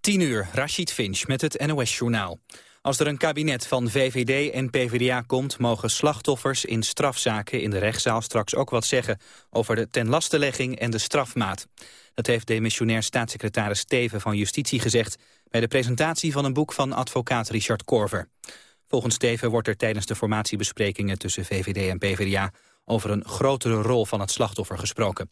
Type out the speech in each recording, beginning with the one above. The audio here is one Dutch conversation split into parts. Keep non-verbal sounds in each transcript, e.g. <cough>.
10 uur, Rashid Finch met het NOS-journaal. Als er een kabinet van VVD en PvdA komt... mogen slachtoffers in strafzaken in de rechtszaal straks ook wat zeggen... over de tenlastelegging en de strafmaat. Dat heeft demissionair staatssecretaris Steven van Justitie gezegd... bij de presentatie van een boek van advocaat Richard Korver. Volgens Steven wordt er tijdens de formatiebesprekingen... tussen VVD en PvdA over een grotere rol van het slachtoffer gesproken.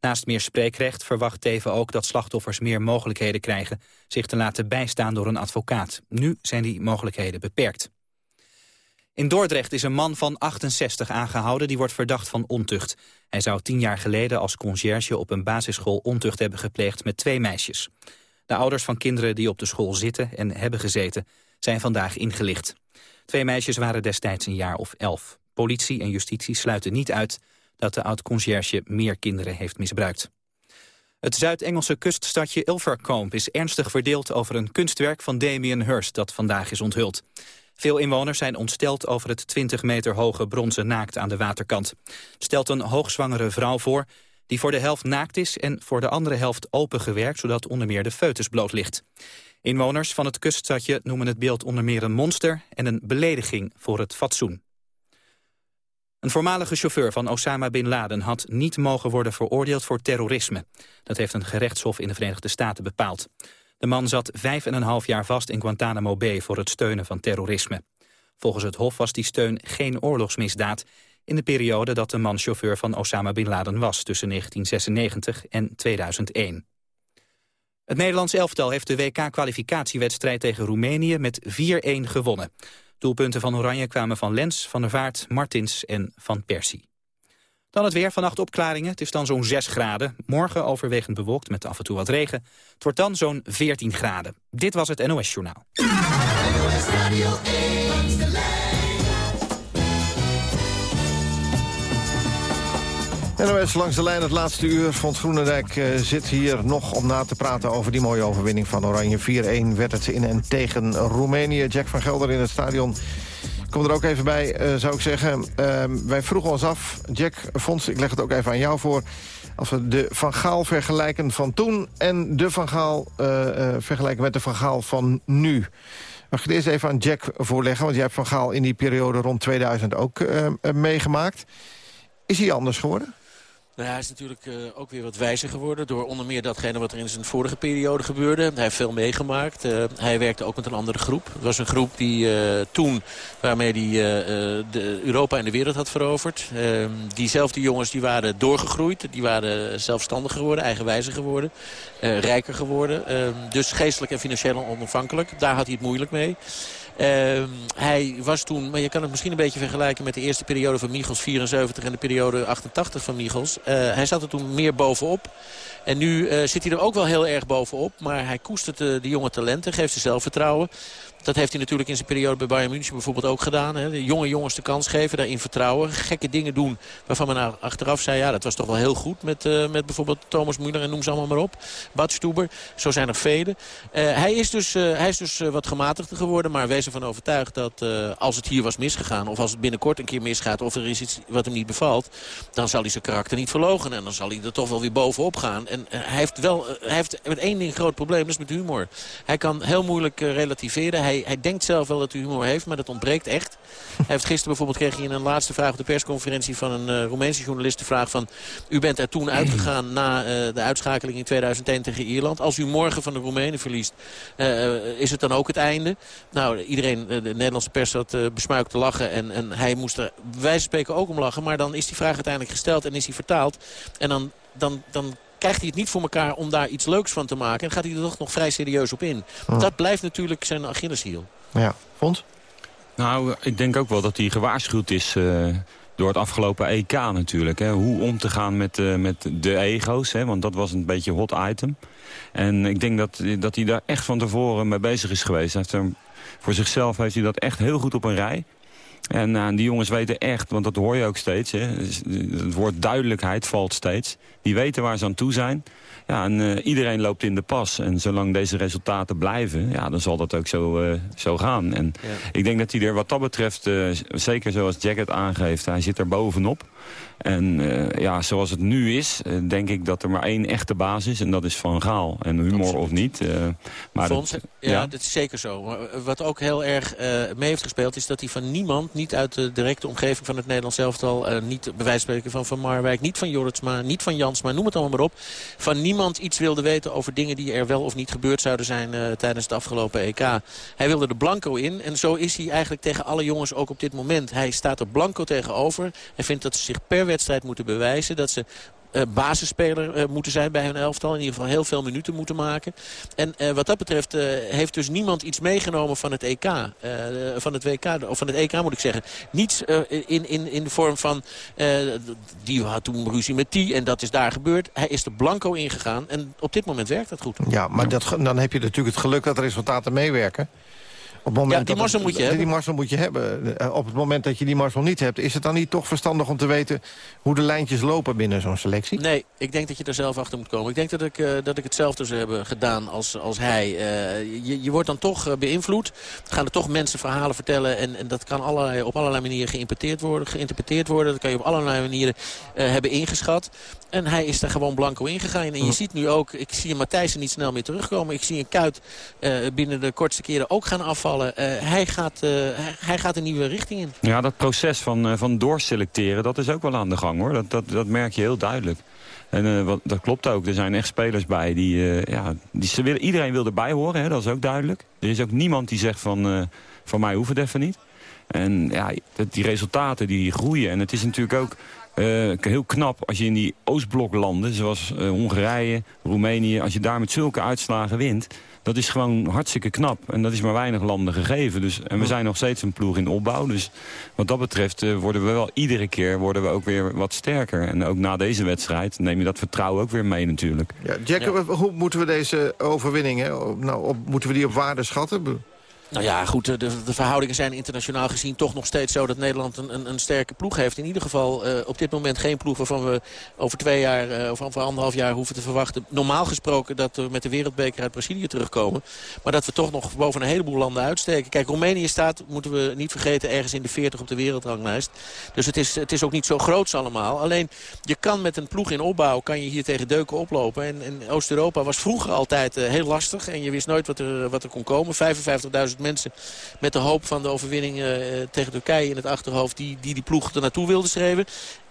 Naast meer spreekrecht verwacht Teven ook dat slachtoffers meer mogelijkheden krijgen zich te laten bijstaan door een advocaat. Nu zijn die mogelijkheden beperkt. In Dordrecht is een man van 68 aangehouden die wordt verdacht van ontucht. Hij zou tien jaar geleden als conciërge op een basisschool ontucht hebben gepleegd met twee meisjes. De ouders van kinderen die op de school zitten en hebben gezeten zijn vandaag ingelicht. Twee meisjes waren destijds een jaar of elf. Politie en justitie sluiten niet uit dat de oud-conciërge meer kinderen heeft misbruikt. Het Zuid-Engelse kuststadje Ilfracombe is ernstig verdeeld over een kunstwerk van Damien Hirst dat vandaag is onthuld. Veel inwoners zijn ontsteld over het 20 meter hoge bronzen naakt aan de waterkant. Stelt een hoogzwangere vrouw voor die voor de helft naakt is en voor de andere helft opengewerkt, zodat onder meer de foetus bloot ligt. Inwoners van het kuststadje noemen het beeld onder meer een monster en een belediging voor het fatsoen. Een voormalige chauffeur van Osama Bin Laden had niet mogen worden veroordeeld voor terrorisme. Dat heeft een gerechtshof in de Verenigde Staten bepaald. De man zat vijf en een half jaar vast in Guantanamo Bay voor het steunen van terrorisme. Volgens het hof was die steun geen oorlogsmisdaad in de periode dat de man chauffeur van Osama Bin Laden was, tussen 1996 en 2001. Het Nederlands elftal heeft de WK-kwalificatiewedstrijd tegen Roemenië met 4-1 gewonnen. Doelpunten van Oranje kwamen van Lens, Van der Vaart, Martins en Van Persie. Dan het weer, vannacht opklaringen. Het is dan zo'n 6 graden. Morgen overwegend bewolkt met af en toe wat regen. Het wordt dan zo'n 14 graden. Dit was het NOS Journaal. NOS langs de lijn het laatste uur. Vond Groenendijk uh, zit hier nog om na te praten over die mooie overwinning van Oranje. 4-1 werd het in en tegen Roemenië. Jack van Gelder in het stadion. Kom er ook even bij, uh, zou ik zeggen. Uh, wij vroegen ons af, Jack Fons, ik leg het ook even aan jou voor... als we de Van Gaal vergelijken van toen... en de Van Gaal uh, vergelijken met de Van Gaal van nu... Mag ik het eerst even aan Jack voorleggen? Want jij hebt Van Gaal in die periode rond 2000 ook meegemaakt. Is hij anders geworden? Nou, hij is natuurlijk uh, ook weer wat wijzer geworden... door onder meer datgene wat er in zijn vorige periode gebeurde. Hij heeft veel meegemaakt. Uh, hij werkte ook met een andere groep. Het was een groep die uh, toen, waarmee hij Europa en de wereld had veroverd. Ehm, diezelfde jongens die waren doorgegroeid. Die waren zelfstandig geworden, eigenwijzer geworden. rijker geworden. Ehm, dus geestelijk en financieel onafhankelijk. Daar had hij het moeilijk mee. Uh, hij was toen, maar je kan het misschien een beetje vergelijken met de eerste periode van Michels 74 en de periode 88 van Michels. Uh, hij zat er toen meer bovenop. En nu uh, zit hij er ook wel heel erg bovenop. Maar hij koestert de, de jonge talenten, geeft ze zelfvertrouwen. Dat heeft hij natuurlijk in zijn periode bij Bayern München bijvoorbeeld ook gedaan. Hè. De jonge jongens de kans geven, daarin vertrouwen. Gekke dingen doen waarvan men achteraf zei... ja, dat was toch wel heel goed met, uh, met bijvoorbeeld Thomas Müller en noem ze allemaal maar op. Bad Stuber, zo zijn er velen. Uh, hij is dus, uh, hij is dus wat gematigder geworden, maar wees ervan overtuigd... dat als het hier was misgegaan of als het binnenkort een keer misgaat... of er is iets wat hem niet bevalt, dan zal hij zijn karakter niet verlogen. En dan zal hij er toch wel weer bovenop gaan. En hij heeft wel hij heeft met één ding groot probleem, dat is met humor. Hij kan heel moeilijk relativeren. Hij hij, denkt zelf wel dat hij humor heeft, maar dat ontbreekt echt. Hij heeft gisteren bijvoorbeeld kreeg in een laatste vraag op de persconferentie van een uh, Roemeense journalist de vraag van... U bent er toen uitgegaan na uh, de uitschakeling in 2001 tegen Ierland. Als u morgen van de Roemenen verliest, uh, is het dan ook het einde? Nou, iedereen, de Nederlandse pers had besmuikt te lachen en, en hij moest er wijze spreken ook om lachen. Maar dan is die vraag uiteindelijk gesteld en is hij vertaald. En dan, dan, dan krijgt hij het niet voor elkaar om daar iets leuks van te maken. En gaat hij er toch nog vrij serieus op in. Dat blijft natuurlijk zijn Achilleshiel. Ja, Fons? Nou, ik denk ook wel dat hij gewaarschuwd is... Uh, door het afgelopen EK natuurlijk. Hè. Hoe om te gaan met, uh, met de ego's. Hè, want dat was een beetje hot item. En ik denk dat, dat hij daar echt van tevoren mee bezig is geweest. Hij heeft er, voor zichzelf heeft hij dat echt heel goed op een rij. En uh, die jongens weten echt, want dat hoor je ook steeds... Hè, het woord duidelijkheid valt steeds. Die weten waar ze aan toe zijn. Ja, en uh, iedereen loopt in de pas. En zolang deze resultaten blijven, ja, dan zal dat ook zo, uh, zo gaan. En ja. ik denk dat hij er wat dat betreft, uh, zeker zoals Jack het aangeeft... hij zit er bovenop. En uh, ja, zoals het nu is, denk ik dat er maar één echte baas is. En dat is Van Gaal. En humor of niet. maar dat, ja, ja, dat is zeker zo. Maar wat ook heel erg mee heeft gespeeld... is dat hij van niemand, niet uit de directe omgeving van het Nederlands elftal... niet bij wijze van spreken van Van Marwijk, niet van Jorritsma, niet van Jansma... noem het allemaal maar op. Van niemand iets wilde weten over dingen die er wel of niet gebeurd zouden zijn... tijdens het afgelopen EK. Hij wilde er blanco in. En zo is hij eigenlijk tegen alle jongens ook op dit moment. Hij staat er blanco tegenover. Hij vindt dat ze zich per wedstrijd moeten bewijzen. Dat ze uh, basisspeler uh, moeten zijn bij hun elftal. In ieder geval heel veel minuten moeten maken. En uh, wat dat betreft heeft dus niemand iets meegenomen van het EK. van het WK, of van het EK moet ik zeggen. Niets in, in, in de vorm van... die had toen ruzie met die en dat is daar gebeurd. Hij is er blanco ingegaan en op dit moment werkt dat goed. Ja, maar dat, dan heb je natuurlijk het geluk dat de resultaten meewerken. Op het moment ja, die marsen moet je hebben. Die marsen moet je hebben. Eh, op het moment dat je die marsen niet hebt... is het dan niet toch verstandig om te weten hoe de lijntjes lopen binnen zo'n selectie? Nee, ik denk dat je er zelf achter moet komen. Ik denk dat ik, uh, dat ik hetzelfde zou hebben gedaan als, als hij. Uh, je, je wordt dan toch uh, beïnvloed. Gaan er toch mensen verhalen vertellen. En, en dat kan allerlei, op allerlei manieren geïnterpreteerd worden, geïnterpreteerd worden. Dat kan je op allerlei manieren hebben ingeschat. En hij is er gewoon blanco ingegaan. En je hm. ziet nu ook, ik zie Matthijsen niet snel meer terugkomen. Ik zie een Kuit binnen de kortste keren ook gaan afvallen. Eh, hij, gaat, uh, hij gaat een nieuwe richting in. Ja, dat proces van, van doorselecteren, dat is ook wel aan de gang hoor. Dat, dat, dat merk je heel duidelijk. En wat, dat klopt ook. Er zijn echt spelers bij die... ja, die ze willen, iedereen wil erbij horen, hè, dat is ook duidelijk. Er is ook niemand die zegt van... van mij hoeft het even niet. En ja, die resultaten die groeien. En het is natuurlijk ook heel knap als je in die Oostbloklanden... zoals Hongarije, Roemenië... als je daar met zulke uitslagen wint dat is gewoon hartstikke knap. En dat is maar weinig landen gegeven. Dus, en we zijn nog steeds een ploeg in opbouw. Dus wat dat betreft uh, worden we wel iedere keer worden we ook weer wat sterker. En ook na deze wedstrijd neem je dat vertrouwen ook weer mee natuurlijk. Ja, Jack, hoe moeten we deze overwinningen, nou, op, moeten we die op waarde schatten? Nou ja, goed, de, de, verhoudingen zijn internationaal gezien toch nog steeds zo dat Nederland een, een, een sterke ploeg heeft. In ieder geval uh, op dit moment geen ploeg waarvan we over twee jaar uh, of over anderhalf jaar hoeven te verwachten. Normaal gesproken dat we met de wereldbeker uit Brazilië terugkomen. Maar dat we toch nog boven een heleboel landen uitsteken. Kijk, Roemenië staat, moeten we niet vergeten, ergens in de 40 op de wereldranglijst. Dus het is, het is ook niet zo groots allemaal. Alleen, je kan met een ploeg in opbouw, kan je hier tegen deuken oplopen. En, en Oost-Europa was vroeger altijd heel lastig. En je wist nooit wat er, wat er kon komen. 55.000 mensen met de hoop van de overwinning uh, tegen Turkije in het achterhoofd... die die, die ploeg er naartoe wilde schreven.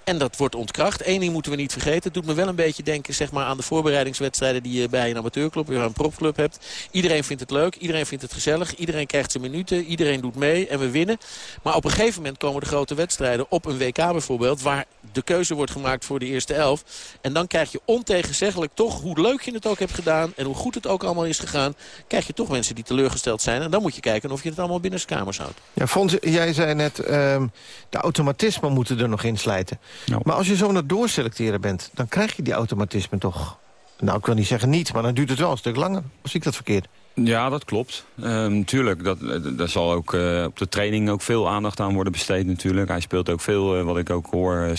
En dat wordt ontkracht. Eén ding moeten we niet vergeten. Het doet me wel een beetje denken zeg maar, aan de voorbereidingswedstrijden... die je bij een amateurclub, weer een propclub hebt. Iedereen vindt het leuk, iedereen vindt het gezellig. Iedereen krijgt zijn minuten, iedereen doet mee en we winnen. Maar op een gegeven moment komen de grote wedstrijden... op een WK bijvoorbeeld, waar de keuze wordt gemaakt voor de eerste elf. En dan krijg je ontegenzeggelijk toch, hoe leuk je het ook hebt gedaan... en hoe goed het ook allemaal is gegaan... krijg je toch mensen die teleurgesteld zijn. En dan moet je kijken of je het allemaal binnen kamers houdt. Ja, Fons, jij zei net, uh, de automatismen moeten er nog in slijten. Maar als je zo naar doorselecteren bent, dan krijg je die automatisme toch... Nou, ik wil niet zeggen niet, maar dan duurt het wel een stuk langer. Of zie ik dat verkeerd? Ja, dat klopt. Natuurlijk, ehm, uh, dat, daar zal ook uh, op de training ook veel aandacht aan worden besteed natuurlijk. Hij speelt ook veel, uh, wat ik ook hoor,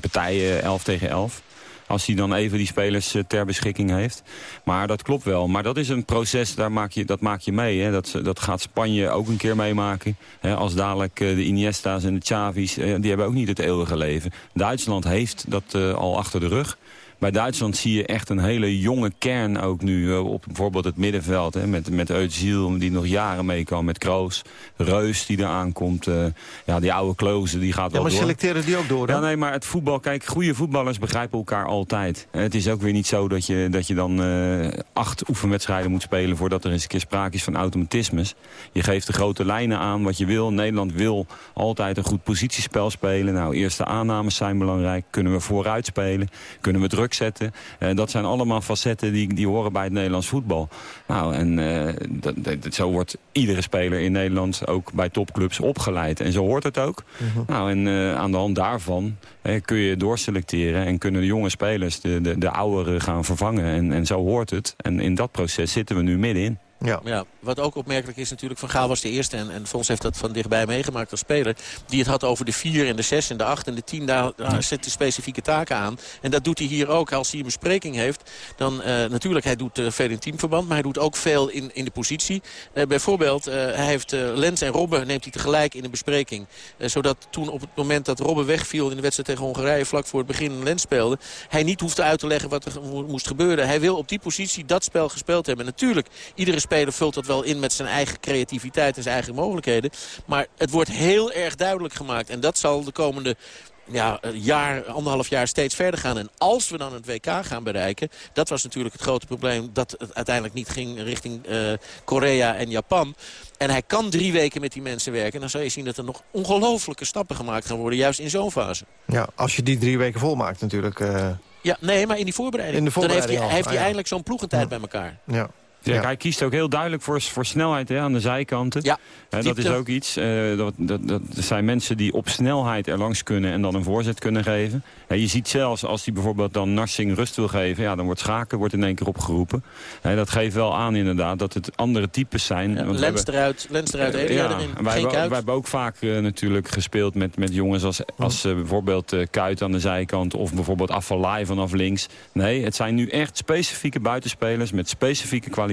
partijen 11 tegen 11. Als hij dan even die spelers ter beschikking heeft. Maar dat klopt wel. Maar dat is een proces, daar maak je, dat maak je mee. Hè. Dat, dat gaat Spanje ook een keer meemaken. Hè. Als dadelijk de Iniesta's en de Chavis, die hebben ook niet het eeuwige leven. Duitsland heeft dat al achter de rug. Bij Duitsland zie je echt een hele jonge kern ook nu eh, op bijvoorbeeld het middenveld. Hè, met, met Özil die nog jaren mee kan. Met Kroos, Reus die er aankomt. Uh, ja, die oude Klozen die gaat ja, wel maar door. selecteren die ook door Ja, nee, maar het voetbal, kijk, goede voetballers begrijpen elkaar altijd. Het is ook weer niet zo dat je, dat je dan uh, acht oefenwedstrijden moet spelen... voordat er eens een keer sprake is van automatismes. Je geeft de grote lijnen aan wat je wil. Nederland wil altijd een goed positiespel spelen. Nou, eerste aannames zijn belangrijk. Kunnen we vooruit spelen? Kunnen we druk zetten. Uh, dat zijn allemaal facetten die, die horen bij het Nederlands voetbal. Nou, en uh, dat, dat, zo wordt iedere speler in Nederland ook bij topclubs opgeleid. En zo hoort het ook. Mhm. Nou, en uh, aan de hand daarvan kun je doorselecteren... en kunnen de jonge spelers de, de, de ouderen gaan vervangen. En, en zo hoort het. En in dat proces zitten we nu middenin. Ja. ja. Wat ook opmerkelijk is natuurlijk, Van Gaal was de eerste... en, en Fons heeft dat van dichtbij meegemaakt als speler... die het had over de vier en de zes en de acht en de tien. Daar, daar zet hij specifieke taken aan. En dat doet hij hier ook. Als hij een bespreking heeft, dan uh, natuurlijk, hij doet uh, veel in teamverband... maar hij doet ook veel in, in de positie. Uh, bijvoorbeeld, hij heeft Lens en Robben neemt hij tegelijk in een bespreking. zodat toen op het moment dat Robben wegviel in de wedstrijd tegen Hongarije... vlak voor het begin Lens speelde... hij niet hoefde uit te leggen wat er moest gebeuren. Hij wil op die positie dat spel gespeeld hebben. En natuurlijk, iedere speler vult dat wel in met zijn eigen creativiteit en zijn eigen mogelijkheden. Maar het wordt heel erg duidelijk gemaakt. En dat zal de komende ja, jaar, anderhalf jaar steeds verder gaan. En als we dan het WK gaan bereiken... dat was natuurlijk het grote probleem dat het uiteindelijk niet ging richting uh, Korea en Japan. En hij kan drie weken met die mensen werken. Dan zal je zien dat er nog ongelofelijke stappen gemaakt gaan worden. Juist in zo'n fase. Ja, als je die drie weken volmaakt natuurlijk. Uh... Ja, nee, maar in die voorbereiding. In de voorbereiding dan heeft hij, heeft hij eindelijk zo'n ploegentijd bij elkaar. Ja. Ja, Hij kiest ook heel duidelijk voor, voor snelheid hè, aan de zijkanten. Ja, dat is ook iets. Uh, dat, dat, dat zijn mensen die op snelheid er langs kunnen en dan een voorzet kunnen geven. je ziet zelfs als hij bijvoorbeeld dan Narsing rust wil geven... Ja, dan wordt Schaken wordt in één keer opgeroepen. dat geeft wel aan inderdaad dat het andere types zijn. Ja, lens, eruit, lens eruit, uh, ja, erin, wij, wij, wij, hebben ook vaak uh, natuurlijk gespeeld met, met jongens als, als bijvoorbeeld Kuit aan de zijkant... of bijvoorbeeld Affalay vanaf links. Nee, het zijn nu echt specifieke buitenspelers met specifieke kwaliteiten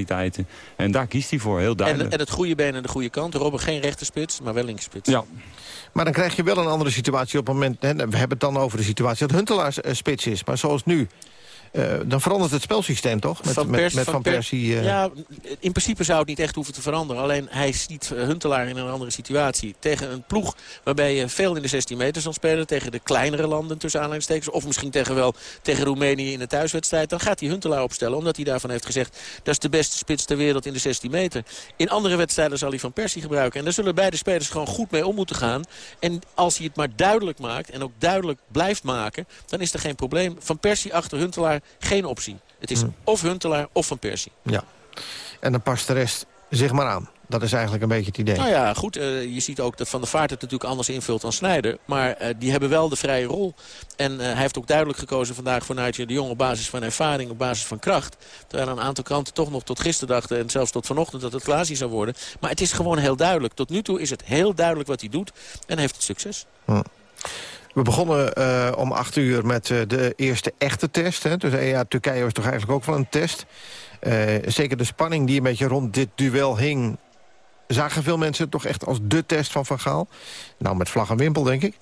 en daar kiest hij voor, heel duidelijk. En, en het goede been aan de goede kant. Robben geen rechterspits, maar wel linkerspits. Ja. Maar dan krijg je wel een andere situatie op het moment... Hè, we hebben het dan over de situatie dat Huntelaar uh, spits is. Maar zoals nu dan verandert het spelsysteem toch? Met Van, met, met van, Persie. Uh... Ja, in principe zou het niet echt hoeven te veranderen. Alleen hij ziet Huntelaar in een andere situatie. Tegen een ploeg waarbij je veel in de 16 meter zal spelen. Tegen de kleinere landen tussen aanleidingstekens. Of misschien tegen wel tegen Roemenië in de thuiswedstrijd. Dan gaat hij Huntelaar opstellen. Omdat hij daarvan heeft gezegd. Dat is de beste spits ter wereld in de 16 meter. In andere wedstrijden zal hij Van Persie gebruiken. En daar zullen beide spelers gewoon goed mee om moeten gaan. En als hij het maar duidelijk maakt. En ook duidelijk blijft maken. Dan is er geen probleem. Van Persie achter Huntelaar geen optie. Het is hm. of Huntelaar of Van Persie. Ja. En dan past de rest zich maar aan. Dat is eigenlijk een beetje het idee. Nou ja, goed. Uh, je ziet ook dat Van der Vaart het natuurlijk anders invult dan Snijder. Maar uh, die hebben wel de vrije rol. En uh, hij heeft ook duidelijk gekozen vandaag voor Nigel de Jong... op basis van ervaring, op basis van kracht. Terwijl een aantal kranten toch nog tot gisteren dachten... en zelfs tot vanochtend dat het Klaasie zou worden. Maar het is gewoon heel duidelijk. Tot nu toe is het heel duidelijk wat hij doet. En heeft het succes. Hm. We begonnen uh, om acht uur met uh, de eerste echte test. Hè. Dus ja, Turkije was toch eigenlijk ook wel een test. Zeker de spanning die een beetje rond dit duel hing... zagen veel mensen toch echt als de test van Van Gaal. Nou, met vlag en wimpel, denk ik.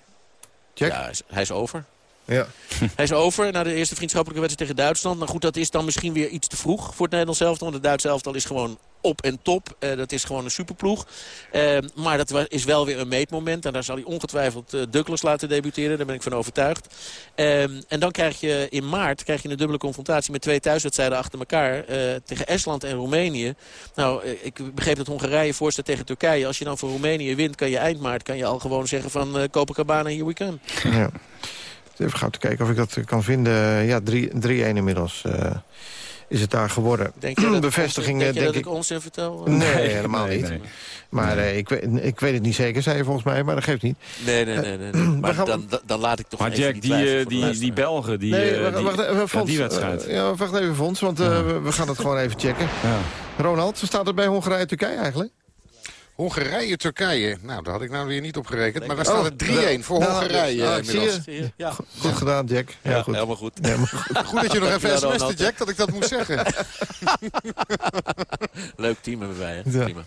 Jack? Ja, hij is over. Ja. Hij is over <laughs> naar de eerste vriendschappelijke wedstrijd tegen Duitsland. Nou goed, dat is dan misschien weer iets te vroeg voor het Nederlands elftal. Want het Duitse elftal is gewoon op en top. Uh, dat is gewoon een superploeg. Uh, maar dat is wel weer een meetmoment. En daar zal hij ongetwijfeld uh, laten debuteren. Daar ben ik van overtuigd. Ehm, en dan krijg je in maart krijg je een dubbele confrontatie met twee thuiswedstrijden achter elkaar. tegen Estland en Roemenië. Nou, ik begreep dat Hongarije voorstaat tegen Turkije. Als je dan voor Roemenië wint, kan je eind maart kan je al gewoon zeggen van Copacabana, here we come. Ja. Even gauw te kijken of ik dat kan vinden. Ja, 3-1 inmiddels is het daar geworden. Denk je dat, Bevestiging, denk, denk dat ik onzin vertel? Nee, helemaal niet. Maar uh, ik, ik weet het niet zeker, zei je volgens mij, maar dat geeft niet. Nee, nee, nee. nee, nee. Maar dan, dan laat ik toch maar even Jack, die, die, die, die, Belgen, die, nee, wacht, die, wacht, Fons, die wedstrijd. ja, wacht even, Fons, want uh, ja. we gaan het gewoon even checken. Ja. Ronald, staat het bij Hongarije-Turkije eigenlijk? Hongarije-Turkije. Nou, daar had ik nou weer niet op gerekend. Maar daar staat het 3-1 voor nou, Hongarije nou, inmiddels. Je? Ja. Goed, goed, gedaan, Jack. Ja, goed. Helemaal goed. Helemaal goed. <laughs> goed dat je nog even sms'te, Jack, dat ik dat moest zeggen. <laughs> Leuk team hebben wij, hè? Prima.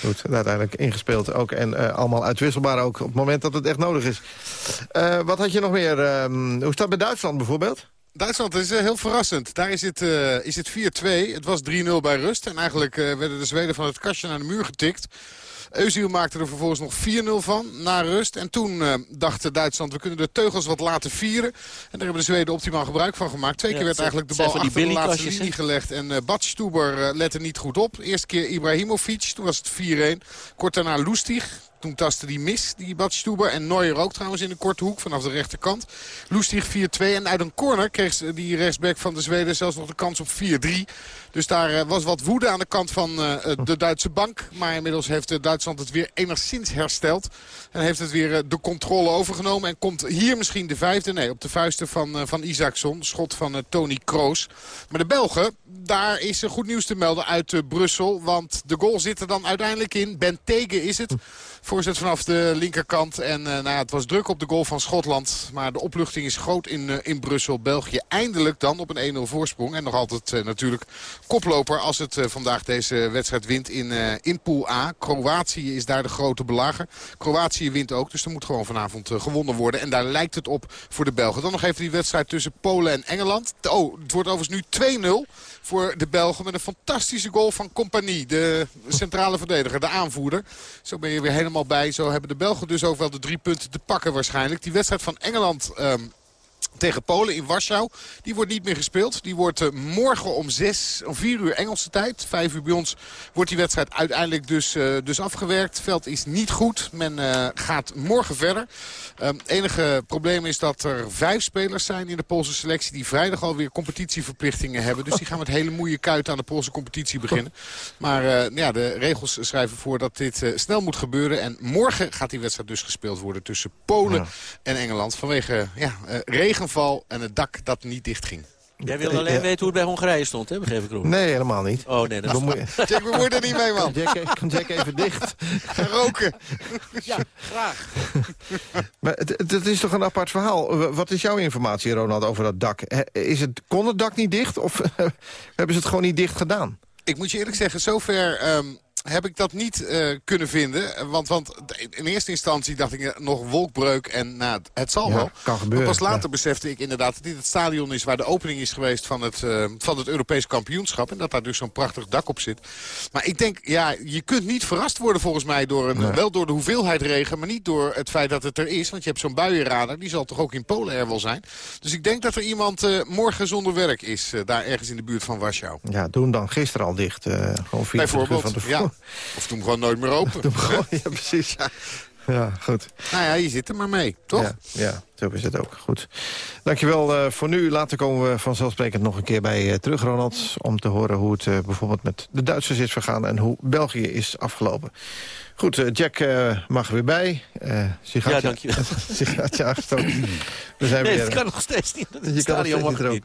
Goed, uiteindelijk ingespeeld ook. En uh, allemaal uitwisselbaar ook op het moment dat het echt nodig is. Uh, wat had je nog meer? Uh, hoe staat het bij Duitsland bijvoorbeeld? Duitsland is uh, heel verrassend. Daar is het, uh, het 4-2. Het was 3-0 bij rust. En eigenlijk uh, werden de Zweden van het kastje naar de muur getikt. Eusiel maakte er vervolgens nog 4-0 van na rust. En toen uh, dacht Duitsland, we kunnen de teugels wat laten vieren. En daar hebben de Zweden optimaal gebruik van gemaakt. Twee keer werd eigenlijk de bal achter de laatste linie gelegd. En uh, Bad Stuber uh, lette niet goed op. Eerste keer Ibrahimovic, toen was het 4-1. Kort daarna Lustig. toen tastte die mis, die Badstuber. En Neuer ook trouwens in de korte hoek vanaf de rechterkant. Loestig 4-2 en uit een corner kreeg die rechtsback van de Zweden zelfs nog de kans op 4-3. Dus daar was wat woede aan de kant van de Duitse bank. Maar inmiddels heeft Duitsland het weer enigszins hersteld. En heeft het weer de controle overgenomen. En komt hier misschien de vijfde. Nee, op de vuisten van, van Isaacson. Schot van Tony Kroos. Maar de Belgen, daar is goed nieuws te melden uit Brussel. Want de goal zit er dan uiteindelijk in. Ben Tegen is het. Voorzet vanaf de linkerkant. En uh, nou het was druk op de goal van Schotland. Maar de opluchting is groot in, uh, in Brussel. België eindelijk dan op een 1-0 voorsprong. En nog altijd uh, natuurlijk koploper als het vandaag deze wedstrijd wint in, in Pool A. Kroatië is daar de grote belager. Kroatië wint ook. Dus er moet gewoon vanavond gewonnen worden. En daar lijkt het op voor de Belgen. Dan nog even die wedstrijd tussen Polen en Engeland. Oh, het wordt overigens nu 2-0 voor de Belgen. Met een fantastische goal van Compagnie. De centrale verdediger, de aanvoerder. Zo ben je weer helemaal bij. Zo hebben de Belgen dus ook wel de drie punten te pakken waarschijnlijk. Die wedstrijd van Engeland... Um, tegen Polen in Warschau. Die wordt niet meer gespeeld. Die wordt uh, morgen om, 6, om 4 uur Engelse tijd. 5 uur bij ons wordt die wedstrijd uiteindelijk dus, uh, dus afgewerkt. Het veld is niet goed. Men uh, gaat morgen verder. Het um, enige probleem is dat er vijf spelers zijn in de Poolse selectie... die vrijdag alweer competitieverplichtingen hebben. Dus die gaan met hele moeie kuiten aan de Poolse competitie beginnen. Maar ja, de regels schrijven voor dat dit snel moet gebeuren. En morgen gaat die wedstrijd dus gespeeld worden tussen Polen ja. en Engeland. Vanwege ja, regen regenval en het dak dat niet dicht ging. Jij wilde alleen weten hoe het bij Hongarije stond, hè? begreep ik Roel. Nee, helemaal niet. Oh, nee, dat is Jack, we worden er niet mee, man. <laughs> Jack, Jack even dicht. Gaan roken. <laughs> Ja, graag. <laughs> Maar het, is toch een apart verhaal. Wat is jouw informatie, Ronald, over dat dak? Is het, kon het dak niet dicht of hebben ze het gewoon niet dicht gedaan? Ik moet je eerlijk zeggen, zover um, heb ik dat niet uh, kunnen vinden. Want, want in eerste instantie dacht ik nog wolkbreuk en nou, het zal ja, wel. Kan gebeuren. Maar pas later ja. besefte ik inderdaad dat dit het stadion is... waar de opening is geweest van het, uh, van het Europees kampioenschap. En dat daar dus zo'n prachtig dak op zit. Maar ik denk, ja, je kunt niet verrast worden volgens mij... Door een, Nee. wel door de hoeveelheid regen, maar niet door het feit dat het er is. Want je hebt zo'n buienradar, die zal toch ook in Polen er wel zijn. Dus ik denk dat er iemand uh, morgen zonder werk is... daar ergens in de buurt van Warschau. Ja, doen dan gisteren al dicht. Gewoon 24 uur Bijvoorbeeld, van de ja. <laughs> Of toen gewoon nooit meer <laughs> open. Doe hem gewoon, ja, precies. <laughs> Ja. ja, goed. Nou ja, je zit er maar mee, toch? Ja, ja, zo is het ook. Goed. Dankjewel uh, voor nu. Later komen we vanzelfsprekend nog een keer bij uh, terug, Ronald. Om te horen hoe het uh, bijvoorbeeld met de Duitsers is vergaan... en hoe België is afgelopen. Goed, uh, Jack uh, mag er weer bij. Uh, ja, dankjewel. <laughs> Sigaartje aangestoken. We zijn nee, weer, dat kan nog steeds niet. Het je stadion mag niet niet.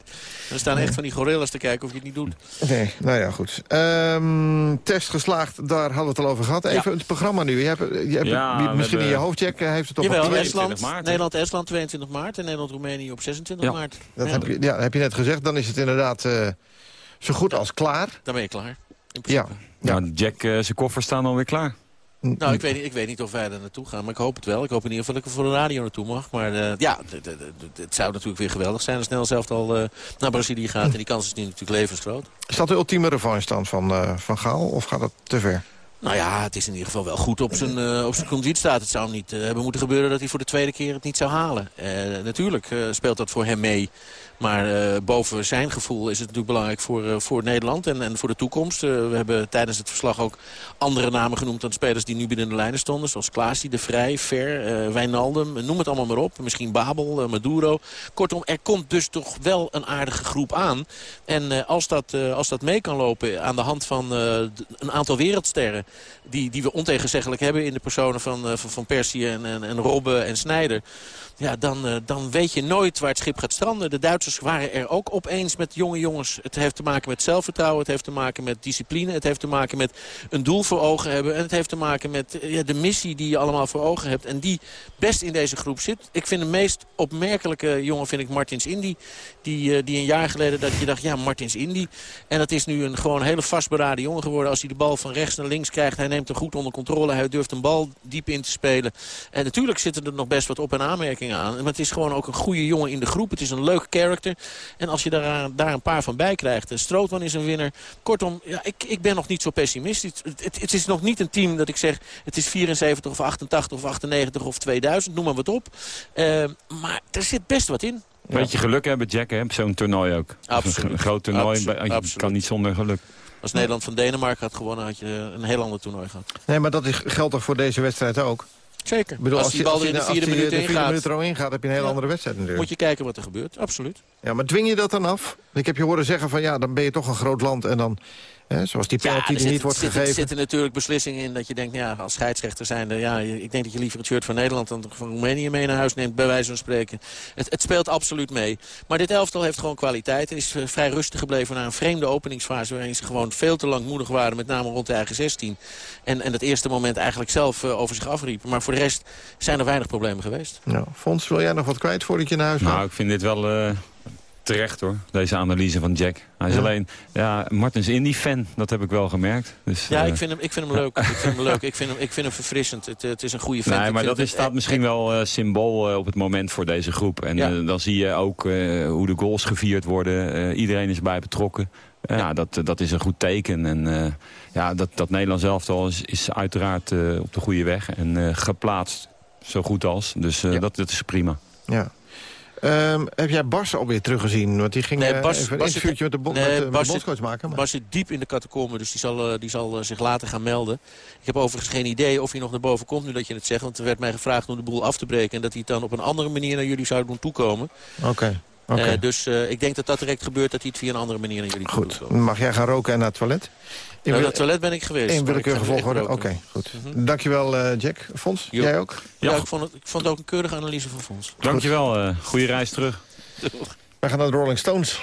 Er staan echt van die gorillas te kijken of je het niet doet. Nee, nou ja, goed. Um, test geslaagd, daar hadden we het al over gehad. Even ja. het programma nu. Je hebt, je hebt Ja, het, misschien we in je hoofd, Jack, heeft het op Jawel? Nederland-Estland 22 maart en Nederland-Roemenië op 26 Ja. maart. Dat Ja, heb je, ja, heb je net gezegd. Dan is het inderdaad eh, zo goed als klaar. Dan ben je klaar. In Ja. principe. ja. Nou, Jack, eh, zijn koffers staan alweer klaar. Nou, ik weet, niet, ik weet niet of wij er naartoe gaan, maar ik hoop het wel. Ik hoop in ieder geval dat ik er voor de radio naartoe mag. Maar eh, ja, het zou natuurlijk weer geweldig zijn als snel zelf al eh, naar Brazilië gaat. En die kans is nu natuurlijk levensgroot. Is dat de ultieme revanche dan van, eh, van Gaal? Of gaat dat te ver? Nou ja, het is in ieder geval wel goed op zijn, uh, op zijn conditie staat. Het zou niet uh, hebben moeten gebeuren dat hij voor de tweede keer het niet zou halen. Uh, natuurlijk speelt dat voor hem mee. Maar uh, boven zijn gevoel is het natuurlijk belangrijk voor, uh, voor Nederland en, en voor de toekomst. Uh, we hebben tijdens het verslag ook andere namen genoemd dan spelers die nu binnen de lijnen stonden. Zoals Klaasie, De Vrij, Ver, Wijnaldum, noem het allemaal maar op. Misschien Babel, Maduro. Kortom, er komt dus toch wel een aardige groep aan. En als, dat, als dat mee kan lopen aan de hand van een aantal wereldsterren... Die, die we ontegenzeggelijk hebben in de personen van, van, van Persie en, en, en Robben en Snijder... Ja, dan, uh, dan weet je nooit waar het schip gaat stranden. De Duitsers waren er ook opeens met jonge jongens. Het heeft te maken met zelfvertrouwen, het heeft te maken met discipline... het heeft te maken met een doel voor ogen hebben... en het heeft te maken met uh, ja, de missie die je allemaal voor ogen hebt... en die best in deze groep zit. Ik vind de meest opmerkelijke jongen vind ik Martins Indy... Die, uh, die een jaar geleden dat je dacht, ja, Martins Indy. En dat is nu een gewoon hele vastberaden jongen geworden. Als hij de bal van rechts naar links krijgt, hij neemt hem goed onder controle. Hij durft een bal diep in te spelen. En natuurlijk zitten er nog best wat op- en aanmerkingen aan. Maar het is gewoon ook een goede jongen in de groep. Het is een leuk karakter. En als je daar, daar een paar van bij krijgt. Strootman is een winnaar. Kortom, ja, ik, ik ben nog niet zo pessimistisch. Het, het, het, is nog niet een team dat ik zeg... het is 74 of 88 of 98 of 2000. Noem maar wat op. Uh, maar er zit best wat in. Een beetje geluk hebben, Jack, hè, zo'n toernooi ook. Absoluut. Een groot toernooi Absoluut. je Absoluut. kan niet zonder geluk. Als Nederland van Denemarken had gewonnen, had je een heel ander toernooi gehad. Nee, maar dat is, geldt toch voor deze wedstrijd ook? Zeker. Ik bedoel, als, die bal er in de vierde minuut ingaat, er al ingaat, heb je een hele andere wedstrijd natuurlijk. moet je kijken wat er gebeurt. Absoluut. Ja, maar dwing je dat dan af? Ik heb je horen zeggen van ja, dan ben je toch een groot land en dan zoals die penalty die niet wordt gegeven. Er zitten natuurlijk beslissingen in dat je denkt... Ja, als scheidsrechter zijn ja, ik denk dat je liever het shirt van Nederland... dan van Roemenië mee naar huis neemt, bij wijze van spreken. Het, het speelt absoluut mee. Maar dit elftal heeft gewoon kwaliteit. En is eh, vrij rustig gebleven na een vreemde openingsfase... waarin ze gewoon veel te lang moedig waren, met name rond de eigen 16. En, en dat eerste moment eigenlijk zelf uh, over zich afriepen. Maar voor de rest zijn er weinig problemen geweest. Nou, Fons, wil jij nog wat kwijt voordat je naar huis gaat? Nou, ik vind dit wel... Uh terecht hoor, deze analyse van Jack. Hij is alleen, ja, Martens Indy-fan, dat heb ik wel gemerkt. Dus, ja, ik, vind hem, ik vind hem leuk. ik vind hem leuk. Ik vind hem, ik vind hem verfrissend. Het, het is een goede fan. Nee, maar dat is, staat misschien wel uh, symbool uh, op het moment voor deze groep. En ja. uh, dan zie je ook hoe de goals gevierd worden. iedereen is erbij betrokken. Ja, dat, dat is een goed teken. En ja, dat, dat Nederland zelf al is, is uiteraard op de goede weg. En geplaatst zo goed als. Dus ja. dat, dat is prima. Ja. Um, heb jij Bas alweer teruggezien? Want die ging nee, eh, Bas, even een Bas interviewtje met de, nee, met, de, Bas met de bondscoach maken. Maar. Bas zit diep in de catacombe, dus die zal, uh, die zal zich later gaan melden. Ik heb overigens geen idee of hij nog naar boven komt nu dat je het zegt. Want er werd mij gevraagd om de boel af te breken. En dat hij het dan op een andere manier naar jullie zou doen toekomen. Oké. Okay. Okay. Uh, dus uh, ik denk dat dat direct gebeurt, dat hij het via een andere manier naar jullie Goed. Goed, mag jij gaan roken en naar het toilet? In nou, naar het toilet ben ik geweest. In willekeurige volgorde, oké, okay, goed. Mm -hmm. Dankjewel uh, Jack. Fons, jo. jij ook? Ja, ja, ik, vond het, ik vond het ook een keurige analyse van Fons. Dankjewel, goede reis terug. We gaan naar de Rolling Stones.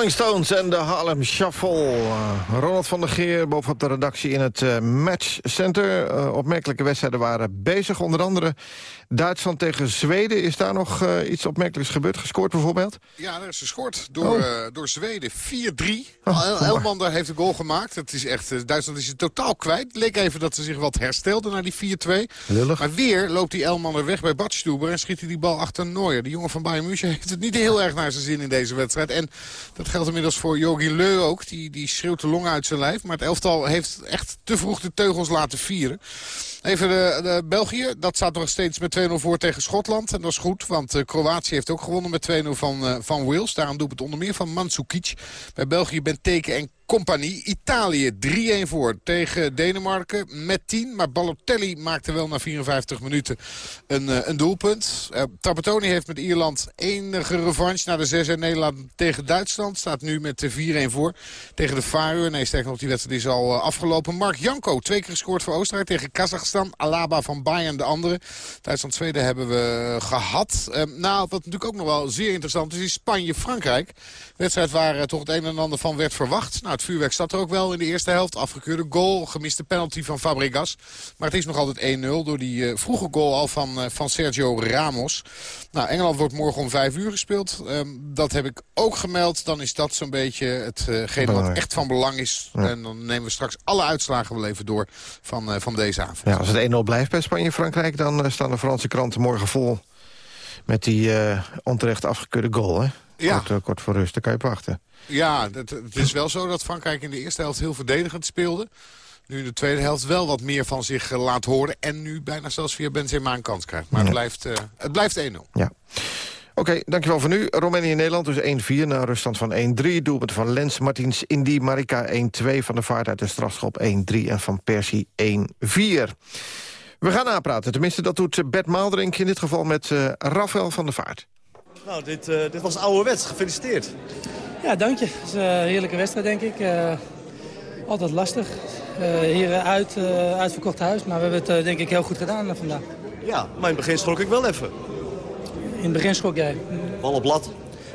Rolling Stones en de Harlem Shuffle. Uh, Ronald van der Geer bovenop de redactie in het uh, Match Center. Uh, opmerkelijke wedstrijden waren bezig. Onder andere Duitsland tegen Zweden. Is daar nog iets opmerkelijks gebeurd? Gescoord bijvoorbeeld? Ja, er is gescoord door, oh. door Zweden. 4-3. Oh, Elmander heeft een goal gemaakt. Het is echt, Duitsland is het totaal kwijt. Leek even dat ze zich wat herstelden naar die 4-2. Maar weer loopt die Elmander weg bij Badstuber... en schiet hij die bal achter Neuer. De jongen van Bayern München <laughs> heeft het niet heel erg naar zijn zin in deze wedstrijd. En dat geldt inmiddels voor Jogi Leu ook. Die, die schreeuwt de longen uit zijn lijf. Maar het elftal heeft echt te vroeg de teugels laten vieren. Even de, de België. Dat staat nog steeds met 2-0 voor tegen Schotland. En dat is goed, want uh, Kroatië heeft ook gewonnen met 2-0 van, uh, van Wales. Daarom doet het onder meer van Mandzukic. Bij België Benteke en Compagnie. Italië 3-1 voor tegen Denemarken met 10. Maar Balotelli maakte wel na 54 minuten een, uh, een doelpunt. Uh, heeft met Ierland enige revanche na de 6-1 Nederland tegen Duitsland. Staat nu met 4-1 voor tegen de Faroe. Nee, sterker nog, die wedstrijd is al uh, afgelopen. Mark Janko, twee keer gescoord voor Oostenrijk tegen Kazachstan. Alaba van Bayern de andere. Duitsland-Zweden hebben we gehad. nou, wat natuurlijk ook nog wel zeer interessant is, is Spanje-Frankrijk. Wedstrijd waar toch het een en ander van werd verwacht. Nou, het vuurwerk zat er ook wel in de eerste helft. Afgekeurde goal, gemiste penalty van Fabregas. Maar het is nog altijd 1-0 door die uh, vroege goal al van, uh, van Sergio Ramos. Nou, Engeland wordt morgen om 5 uur gespeeld. Um, dat heb ik ook gemeld. Dan is dat zo'n beetje hetgene uh, wat echt van belang is. Ja. En dan nemen we straks alle uitslagen wel even door van, van deze avond. Ja, als het 1-0 blijft bij Spanje en Frankrijk... dan staan de Franse kranten morgen vol met die onterecht afgekeurde goal, hè? Ja. Kort, kort voor rust, dan kan je wachten. Ja, het, het, is wel zo dat Frankrijk in de eerste helft heel verdedigend speelde. Nu in de tweede helft wel wat meer van zich uh, laat horen. En nu bijna zelfs via Benzema een kans krijgt. Maar ja. het blijft, uh, het blijft 1-0. Ja. Oké, okay, dankjewel voor nu. Roemenië-Nederland dus 1-4 naar ruststand van 1-3. Doelpunt van Lens, Martins, Indy, Marika 1-2. Van de Vaart uit de strafschop 1-3. En van Persie 1-4. We gaan napraten. Tenminste, dat doet Bert Maalderink in dit geval met uh, Rafael van der Vaart. Nou, dit, uh, dit was ouderwets. Gefeliciteerd. Ja, dank je. Het is een heerlijke wedstrijd, denk ik. Uh, altijd lastig. Uh, hier uit, uitverkocht huis, maar we hebben het denk ik heel goed gedaan vandaag. Ja, maar in het begin schrok ik wel even. In het begin schrok jij? Bal op lat.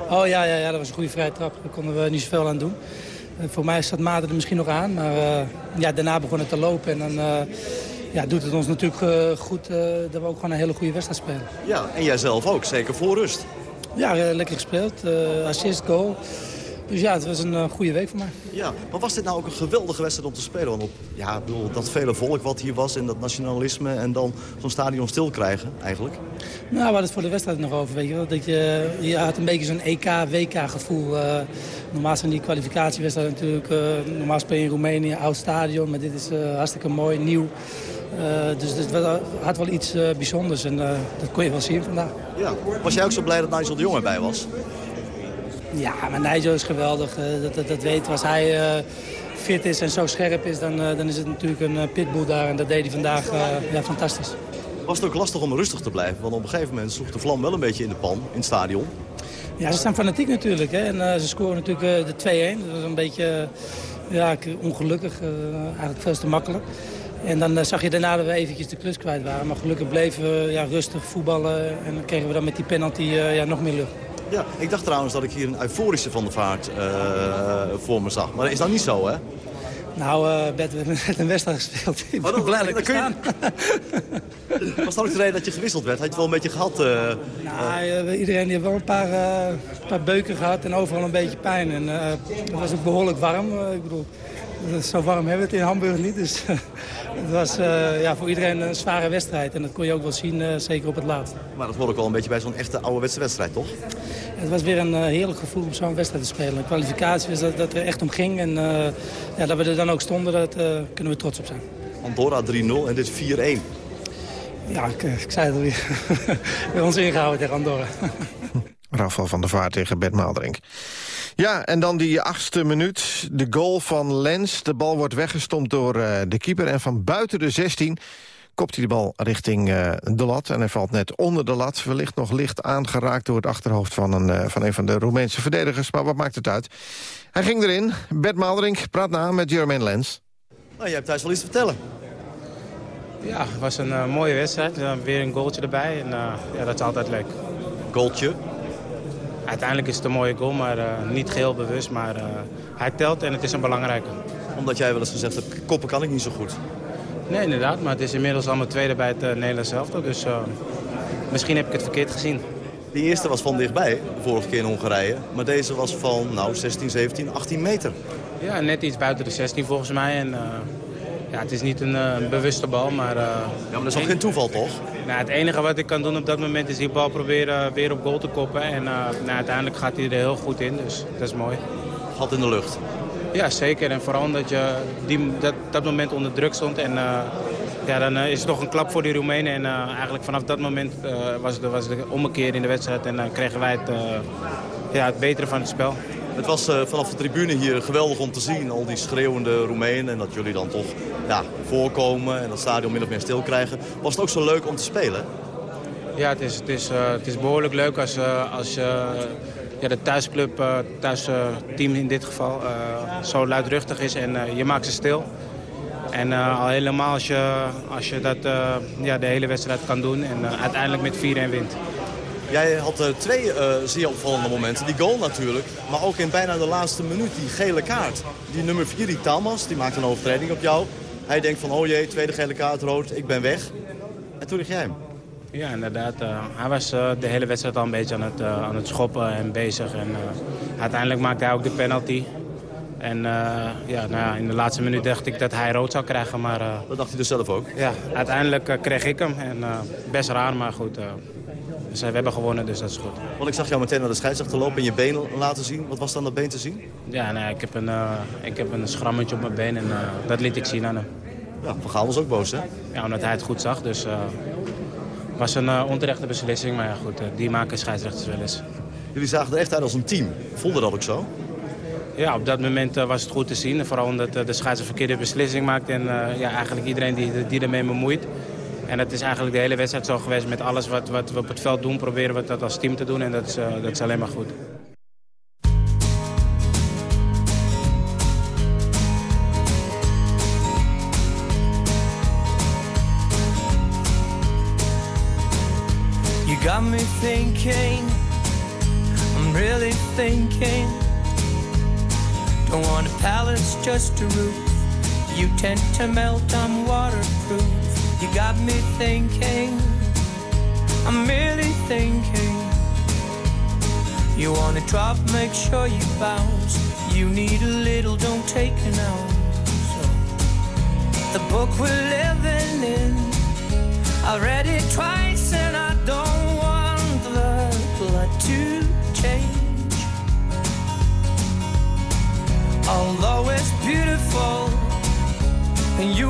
Oh ja, ja, ja, dat was een goede vrije trap. Daar konden we niet zoveel aan doen. voor mij zat Maarten er misschien nog aan, maar ja, daarna begon het te lopen. En dan ja, doet het ons natuurlijk goed dat we ook gewoon een hele goede wedstrijd spelen. Ja, en jij zelf ook, zeker voor rust. Ja, lekker gespeeld. Uh, assist, goal. Dus ja, het was een uh, goede week voor mij. Ja, maar was dit nou ook een geweldige wedstrijd om te spelen? Want op, ja, bedoel, dat vele volk wat hier was en dat nationalisme en dan zo'n stadion stil krijgen eigenlijk. Nou, we hadden het voor de wedstrijd nog over, weet je wel. Dat je, je had een beetje zo'n EK-WK-gevoel. Uh, normaal zijn die kwalificatiewedstrijden natuurlijk... Uh, normaal speel je in Roemenië, oud stadion, maar dit is hartstikke mooi, nieuw. Uh, dus het had wel iets uh, bijzonders en uh, dat kon je wel zien vandaag. Ja. Was jij ook zo blij dat Nigel de Jong erbij was? Ja, maar Nigel is geweldig. dat, dat, dat weet. Als hij fit is en zo scherp is, dan, dan is het natuurlijk een pitbull daar. En dat deed hij vandaag ja, fantastisch. Was het ook lastig om rustig te blijven? Want op een gegeven moment sloeg de vlam wel een beetje in de pan, in het stadion. Ja, ze zijn fanatiek natuurlijk. Hè? En ze scoren natuurlijk de 2-1. Dat was een beetje ja, ongelukkig. eigenlijk veel te makkelijk. En dan uh, zag je daarna dat we eventjes de klus kwijt waren. Maar gelukkig bleven we ja, rustig voetballen. En dan kregen we dan met die penalty uh, ja, nog meer lucht. Ja, ik dacht trouwens dat ik hier een euforische Van de Vaart uh, voor me zag. Maar dat is dan niet zo, hè? Nou, uh, Bert, we hebben net een wedstrijd gespeeld. Ik ben oh, blij dat staan. <laughs> Was dat ook de reden dat je gewisseld werd? Had je het wel een beetje gehad? Uh, nou, uh, iedereen die heeft wel een paar, paar beuken gehad en overal een beetje pijn. En het was ook behoorlijk warm. ik bedoel, zo warm hebben we het in Hamburg niet. Dus <laughs> het was uh, ja, voor iedereen een zware wedstrijd. En dat kon je ook wel zien, uh, zeker op het laatst. Maar dat hoor ik wel een beetje bij zo'n echte ouderwetse wedstrijd, toch? Het was weer een uh, heerlijk gevoel om zo'n wedstrijd te spelen. De kwalificatie was dat, dat er echt om ging. En ja, dat we er dan ook stonden, daar kunnen we trots op zijn. Andorra 3-0 en dit 4-1. Ja, ik, ik, zei het alweer. <laughs> we hebben ons ingehouden tegen Andorra. <laughs> Rafael van der Vaart tegen Bert Maalderink. Ja, en dan die achtste minuut. De goal van Lens. De bal wordt weggestompt door uh, de keeper. En van buiten de 16 kopt hij de bal richting uh, de lat. En hij valt net onder de lat. Wellicht nog licht aangeraakt door het achterhoofd van een, uh, van, een van de Roemeense verdedigers. Maar wat maakt het uit? Hij ging erin. Bert Maalderink praat na met Jermaine Lens. Nou, jij hebt thuis wel iets te vertellen. Ja, het was een mooie wedstrijd. weer een goaltje erbij. En ja, dat is altijd leuk. Goaltje? Uiteindelijk is het een mooie goal, maar niet geheel bewust. Maar hij telt en het is een belangrijke. Omdat jij wel eens gezegd hebt, koppen kan ik niet zo goed. Nee, inderdaad. Maar het is inmiddels al mijn tweede bij het uh, Nederlands elftal. Dus misschien heb ik het verkeerd gezien. Die eerste was van dichtbij, de vorige keer in Hongarije. Maar deze was van nou, 16, 17, 18 meter. Ja, net iets buiten de 16 volgens mij. En, uh, ja, het is niet een uh, bewuste bal, maar... Uh, ja, maar dat is ook geen toeval, toch? Nou, het enige wat ik kan doen op dat moment is die bal proberen weer op goal te koppen. En nou, uiteindelijk gaat hij er heel goed in, dus dat is mooi. Gat in de lucht. Ja, zeker. En vooral omdat je die, dat, dat moment onder druk stond. En ja, dan is het toch een klap voor die Roemenen. En eigenlijk vanaf dat moment was, de, was de ommekeer in de wedstrijd. En dan kregen wij het, ja, het betere van het spel. Het was uh, vanaf de tribune hier geweldig om te zien. Al die schreeuwende Roemenen. En dat jullie dan toch ja, voorkomen en dat stadion min of meer stil krijgen. Was het ook zo leuk om te spelen? Ja, het is, het is, uh, het is behoorlijk leuk als, uh, als ja, de thuisclub, thuisteam in dit geval, zo luidruchtig is. En je maakt ze stil. En al helemaal als je, als je dat ja, de hele wedstrijd kan doen en uiteindelijk met 4-1 wint. Jij had uh, twee uh, zeer opvallende momenten. Die goal natuurlijk, maar ook in bijna de laatste minuut die gele kaart. Die nummer 4, die Tamas, die maakt een overtreding op jou. Hij denkt van, oh jee, tweede gele kaart, rood, ik ben weg. En toen lig jij hem. Ja, inderdaad. Uh, hij was de hele wedstrijd al een beetje aan het, aan het schoppen en bezig. En uiteindelijk maakte hij ook de penalty. En ja, nou ja, in de laatste minuut dacht ik dat hij rood zou krijgen. Maar, dat dacht hij dus zelf ook? Ja, uiteindelijk kreeg ik hem. En best raar, maar goed. Dus we hebben gewonnen, dus dat is goed. Want ik zag jou meteen naar de scheidsrechter lopen en je been laten zien. Wat was dan dat been te zien? Ja, nee, ik, heb een, uh, ik heb een schrammetje op mijn been en uh, dat liet ik zien aan hem. Ja, Van Gaal was ook boos, hè? Ja, omdat hij het goed zag. Dus het uh, was een onterechte beslissing. Maar ja, goed, die maken scheidsrechters wel eens. Jullie zagen er echt uit als een team. Voelde dat ook zo? Ja, op dat moment was het goed te zien. Vooral omdat de scheidsrechter een verkeerde beslissing maakt. En ja, eigenlijk iedereen die, die ermee bemoeit. En dat is eigenlijk de hele wedstrijd zo geweest. Met alles wat, wat we op het veld doen, proberen we dat als team te doen. En dat is, uh, dat is alleen maar goed. You got me thinking, I'm really thinking. Don't want a palace, just a roof. You tend to melt, I'm waterproof. You got me thinking, I'm really thinking. You wanna drop, make sure you bounce. You need a little, don't take an ounce. So, the book we're living in, I read it twice and I don't want the plot to change. Although it's beautiful, and you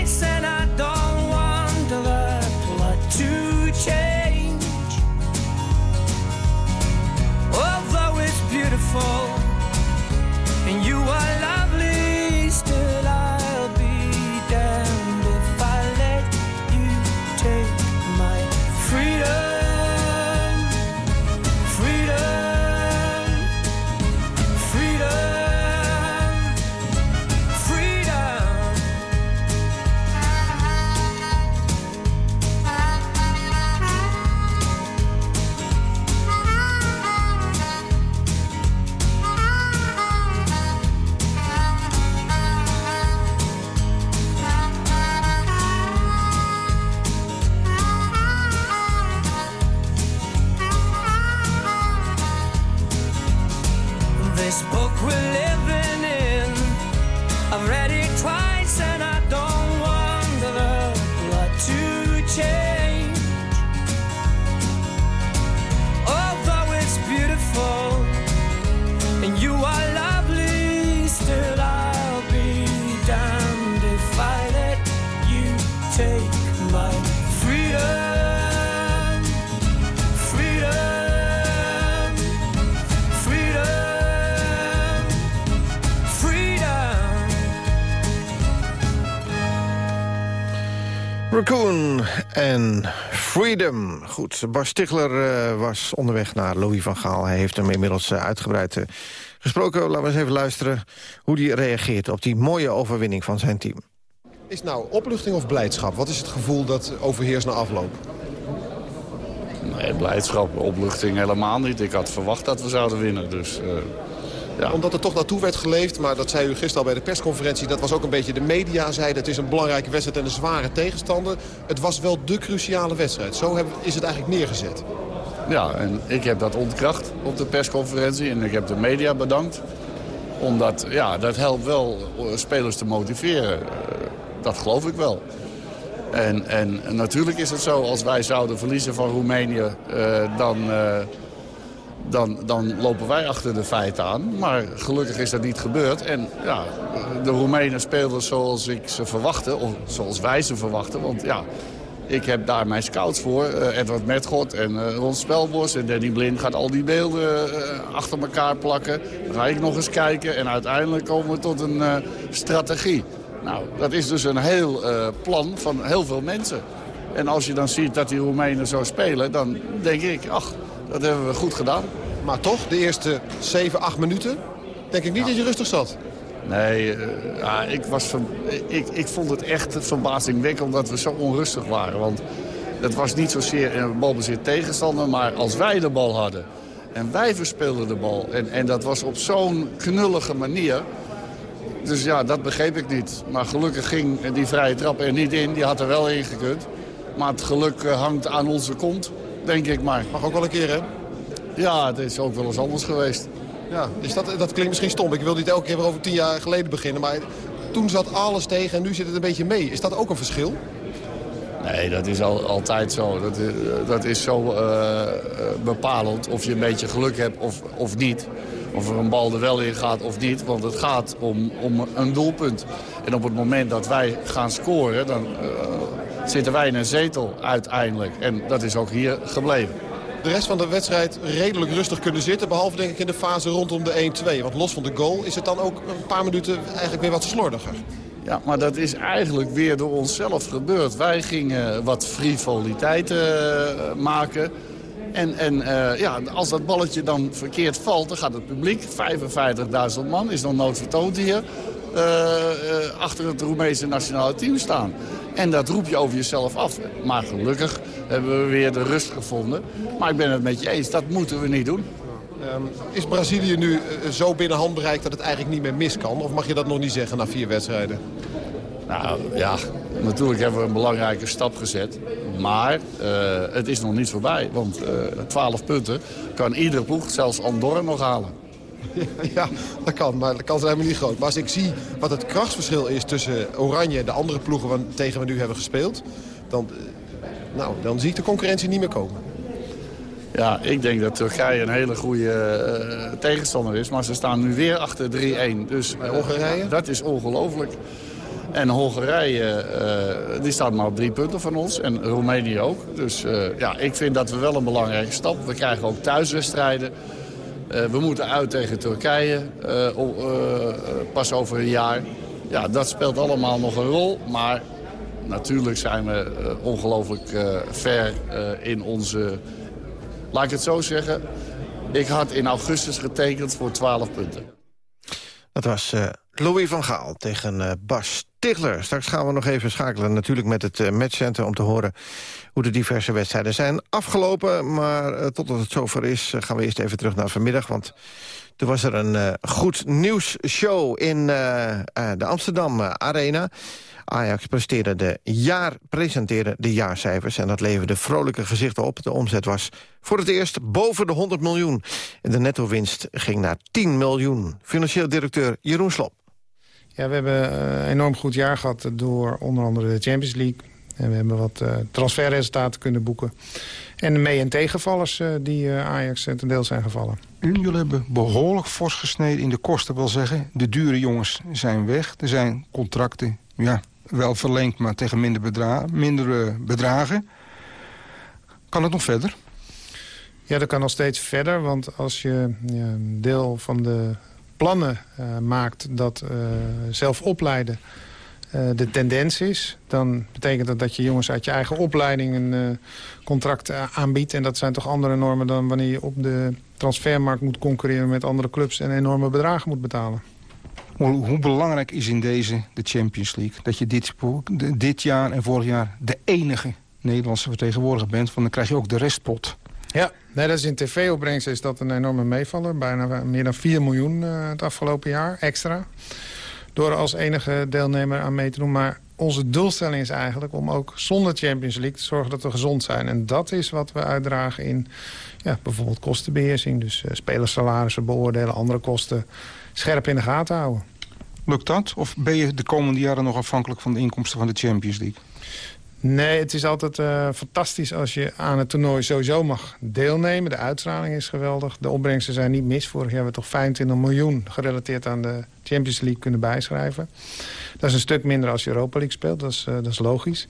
beautiful. And you are Freedom. Goed, Bas Stigler uh, was onderweg naar Louis van Gaal. Hij heeft hem inmiddels uh, uitgebreid uh, gesproken. Laten we eens even luisteren hoe hij reageert op die mooie overwinning van zijn team. Is het nou opluchting of blijdschap? Wat is het gevoel dat overheerst na afloop? Nee, blijdschap, opluchting helemaal niet. Ik had verwacht dat we zouden winnen, dus... Ja. Omdat er toch naartoe werd geleefd, maar dat zei u gisteren al bij de persconferentie... dat was ook een beetje de media zeiden. Het is een belangrijke wedstrijd en een zware tegenstander. Het was wel de cruciale wedstrijd. Zo is het eigenlijk neergezet. Ja, en ik heb dat ontkracht op de persconferentie en ik heb de media bedankt. Omdat, ja, dat helpt wel spelers te motiveren. Dat geloof ik wel. En, en natuurlijk is het zo, als wij zouden verliezen van Roemenië... Uh, dan... Uh, dan, dan lopen wij achter de feiten aan. Maar gelukkig is dat niet gebeurd. En ja, de Roemenen speelden zoals ik ze verwachtte, of zoals wij ze verwachten. Want ja, ik heb daar mijn scouts voor. Uh, Edward Metgod en uh, Ron Spelbos en Danny Blind gaat al die beelden uh, achter elkaar plakken. Dan ga ik nog eens kijken en uiteindelijk komen we tot een strategie. Nou, dat is dus een heel plan van heel veel mensen. En als je dan ziet dat die Roemenen zo spelen, dan denk ik, ach, dat hebben we goed gedaan. Maar toch, de eerste 7, 8 minuten, denk ik niet dat je rustig zat. Nee, uh, ja, ik, was ik, ik vond het echt verbazingwekkend dat we zo onrustig waren. Want het was niet zozeer een balbezit tegenstander, maar als wij de bal hadden... en wij verspeelden de bal, en, en dat was op zo'n knullige manier... Dus ja, dat begreep ik niet. Maar gelukkig ging die vrije trap er niet in. Die had er wel in gekund. Maar het geluk eh, hangt aan onze kont, denk ik maar. Mag ook wel een keer, hè? Ja, het is ook wel eens anders geweest. Ja, dus dat, dat klinkt misschien stom. Ik wil niet elke keer weer over tien jaar geleden beginnen. Maar toen zat alles tegen en nu zit het een beetje mee. Is dat ook een verschil? Nee, dat is al, altijd zo. Dat is, dat is zo uh, bepalend of je een beetje geluk hebt of, of niet. Of er een bal er wel in gaat of niet. Want het gaat om, om een doelpunt. En op het moment dat wij gaan scoren, dan uh, zitten wij in een zetel uiteindelijk. En dat is ook hier gebleven de rest van de wedstrijd redelijk rustig kunnen zitten. Behalve denk ik in de fase rondom de 1-2. Want los van de goal is het dan ook een paar minuten eigenlijk weer wat slordiger. Ja, maar dat is eigenlijk weer door onszelf gebeurd. Wij gingen wat frivoliteit uh, maken. En, en uh, ja, als dat balletje dan verkeerd valt, dan gaat het publiek, 55.000 man, is nog nooit vertoond hier, uh, achter het Roemeense nationale team staan. En dat roep je over jezelf af. Maar gelukkig hebben we weer de rust gevonden. Maar ik ben het met je eens, dat moeten we niet doen. Um, is Brazilië nu uh, zo binnen handbereik dat het eigenlijk niet meer mis kan? Of mag je dat nog niet zeggen na vier wedstrijden? Nou ja, natuurlijk hebben we een belangrijke stap gezet. Maar uh, het is nog niet voorbij. Want uh, 12 punten kan iedere ploeg, zelfs Andorra, nog halen. <laughs> Ja, dat kan, maar de kans is helemaal niet groot. Maar als ik zie wat het krachtsverschil is tussen Oranje en de andere ploegen tegen we nu hebben gespeeld... dan, nou, dan zie ik de concurrentie niet meer komen. Ja, ik denk dat Turkije een hele goede uh, tegenstander is. Maar ze staan nu weer achter 3-1. Dus uh, Hongarije? Dat is ongelooflijk. En Hongarije, uh, die staat maar op drie punten van ons. En Roemenië ook. Dus ja, ik vind dat we wel een belangrijke stap. We krijgen ook thuiswedstrijden. Uh, we moeten uit tegen Turkije, uh, uh, pas over een jaar. Ja, dat speelt allemaal nog een rol. Maar natuurlijk zijn we ongelooflijk ver in onze... Laat ik het zo zeggen. Ik had in augustus getekend voor 12 punten. Dat was Louis van Gaal tegen Bas Tigler. Straks gaan we nog even schakelen natuurlijk met het uh, matchcenter... om te horen hoe de diverse wedstrijden zijn afgelopen. Maar uh, totdat het zover is, uh, gaan we eerst even terug naar vanmiddag. Want toen was er een goed nieuwsshow in de Amsterdam Arena. Ajax presteerde de jaar, presenteerde de jaarcijfers... en dat leverde vrolijke gezichten op. De omzet was voor het eerst boven de 100 miljoen. En de netto-winst ging naar 10 miljoen. Financieel directeur Jeroen Slop. Ja, we hebben een enorm goed jaar gehad door onder andere de Champions League. En we hebben wat uh, transferresultaten kunnen boeken. En de mee- en tegenvallers uh, die Ajax ten deel zijn gevallen. En jullie hebben behoorlijk fors gesneden in de kosten, wil zeggen. De dure jongens zijn weg. Er zijn contracten, ja, wel verlengd, maar tegen minder bedra bedragen. Kan het nog verder? Ja, dat kan nog steeds verder. Want als je ja, een deel van de plannen uh, maakt dat uh, zelf opleiden eh, de tendens is... dan betekent dat dat je jongens uit je eigen opleiding een contract aanbiedt. En dat zijn toch andere normen dan wanneer je op de transfermarkt moet concurreren met andere clubs... en enorme bedragen moet betalen. Hoe, hoe belangrijk is in deze de Champions League? Dat je dit, dit jaar en vorig jaar de enige Nederlandse vertegenwoordiger bent. Want dan krijg je ook de restpot. Ja, nee, dat is in tv-opbrengst is dat een enorme meevaller. Bijna meer dan 4 miljoen uh, het afgelopen jaar extra. Door als enige deelnemer aan mee te doen. Maar onze doelstelling is eigenlijk om ook zonder Champions League te zorgen dat we gezond zijn. En dat is wat we uitdragen in ja, bijvoorbeeld kostenbeheersing. Dus uh, spelersalarissen beoordelen, andere kosten scherp in de gaten houden. Lukt dat? Of ben je de komende jaren nog afhankelijk van de inkomsten van de Champions League? Nee, het is altijd uh, fantastisch als je aan het toernooi sowieso mag deelnemen. De uitstraling is geweldig. De opbrengsten zijn niet mis. Vorig jaar hebben we toch 25 miljoen gerelateerd aan de Champions League kunnen bijschrijven. Dat is een stuk minder als Europa League speelt. Dat is, uh, dat is logisch.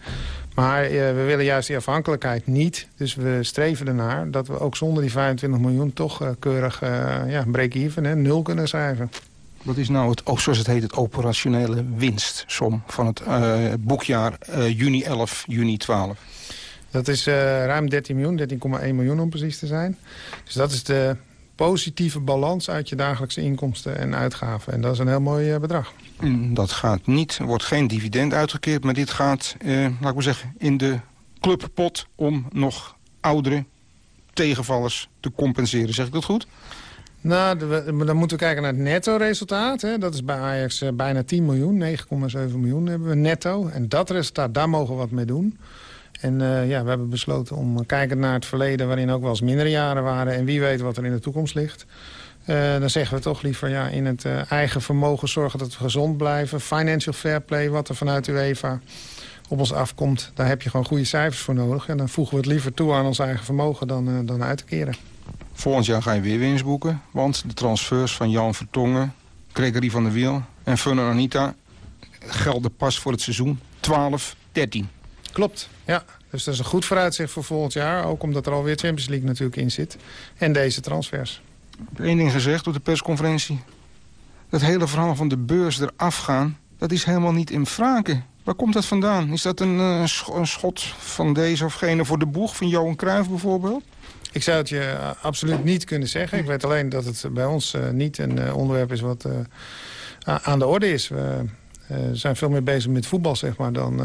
Maar uh, we willen juist die afhankelijkheid niet. Dus we streven ernaar dat we ook zonder die 25 miljoen toch keurig ja, break-even, nul kunnen schrijven. Wat is nou het, oh, zoals het heet, het operationele winstsom van het uh, boekjaar uh, juni 11, juni 12? Dat is uh, ruim 13 miljoen, 13,1 miljoen om precies te zijn. Dus dat is de positieve balans uit je dagelijkse inkomsten en uitgaven. En dat is een heel mooi bedrag. Mm, dat gaat niet, er wordt geen dividend uitgekeerd... maar dit gaat, laat ik maar zeggen, in de clubpot om nog oudere tegenvallers te compenseren. Zeg ik dat goed? Nou, dan moeten we kijken naar het netto-resultaat. Dat is bij Ajax eh, bijna 10 miljoen, 9,7 miljoen hebben we netto. En dat resultaat, daar mogen we wat mee doen. En uh, ja, we hebben besloten om kijkend naar het verleden... waarin ook wel eens mindere jaren waren... en wie weet wat er in de toekomst ligt... Uh, dan zeggen we toch liever ja, in het eigen vermogen zorgen dat we gezond blijven. Financial fair play, wat er vanuit UEFA op ons afkomt. Daar heb je gewoon goede cijfers voor nodig. En dan voegen we het liever toe aan ons eigen vermogen dan, dan uit te keren. Volgend jaar ga je weer winst boeken. Want de transfers van Jan Vertongen, Gregory van der Wiel en Funner Anita... gelden pas voor het seizoen 12-13. Klopt, ja. Dus dat is een goed vooruitzicht voor volgend jaar. Ook omdat er alweer Champions League natuurlijk in zit. En deze transfers. Één ding gezegd op de persconferentie. Dat hele verhaal van de beurs eraf gaan... dat is helemaal niet in vragen. Waar komt dat vandaan? Is dat een, uh, een schot van deze of gene voor de boeg van Johan Cruijff bijvoorbeeld? Ik zou het je eh, absoluut niet kunnen zeggen. Ik weet alleen dat het bij ons uh, niet een uh, onderwerp is wat aan de orde is. We zijn veel meer bezig met voetbal zeg maar, dan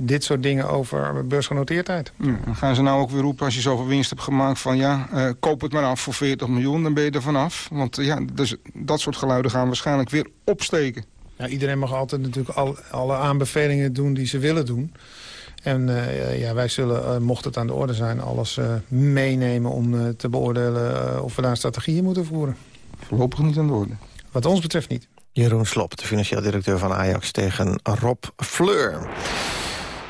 dit soort dingen over beursgenoteerdheid. Ja, dan gaan ze nou ook weer roepen als je zoveel winst hebt gemaakt van ja, koop het maar af voor 40 miljoen, dan ben je er vanaf. Want ja, dus, dat soort geluiden gaan waarschijnlijk weer opsteken. Ja, iedereen mag altijd natuurlijk al, alle aanbevelingen doen die ze willen doen. En uh, ja, wij zullen, uh, mocht het aan de orde zijn, alles uh, meenemen om te beoordelen of we daar strategieën moeten voeren. Voorlopig niet aan de orde. Wat ons betreft niet. Jeroen Slop, de financieel directeur van Ajax tegen Rob Fleur.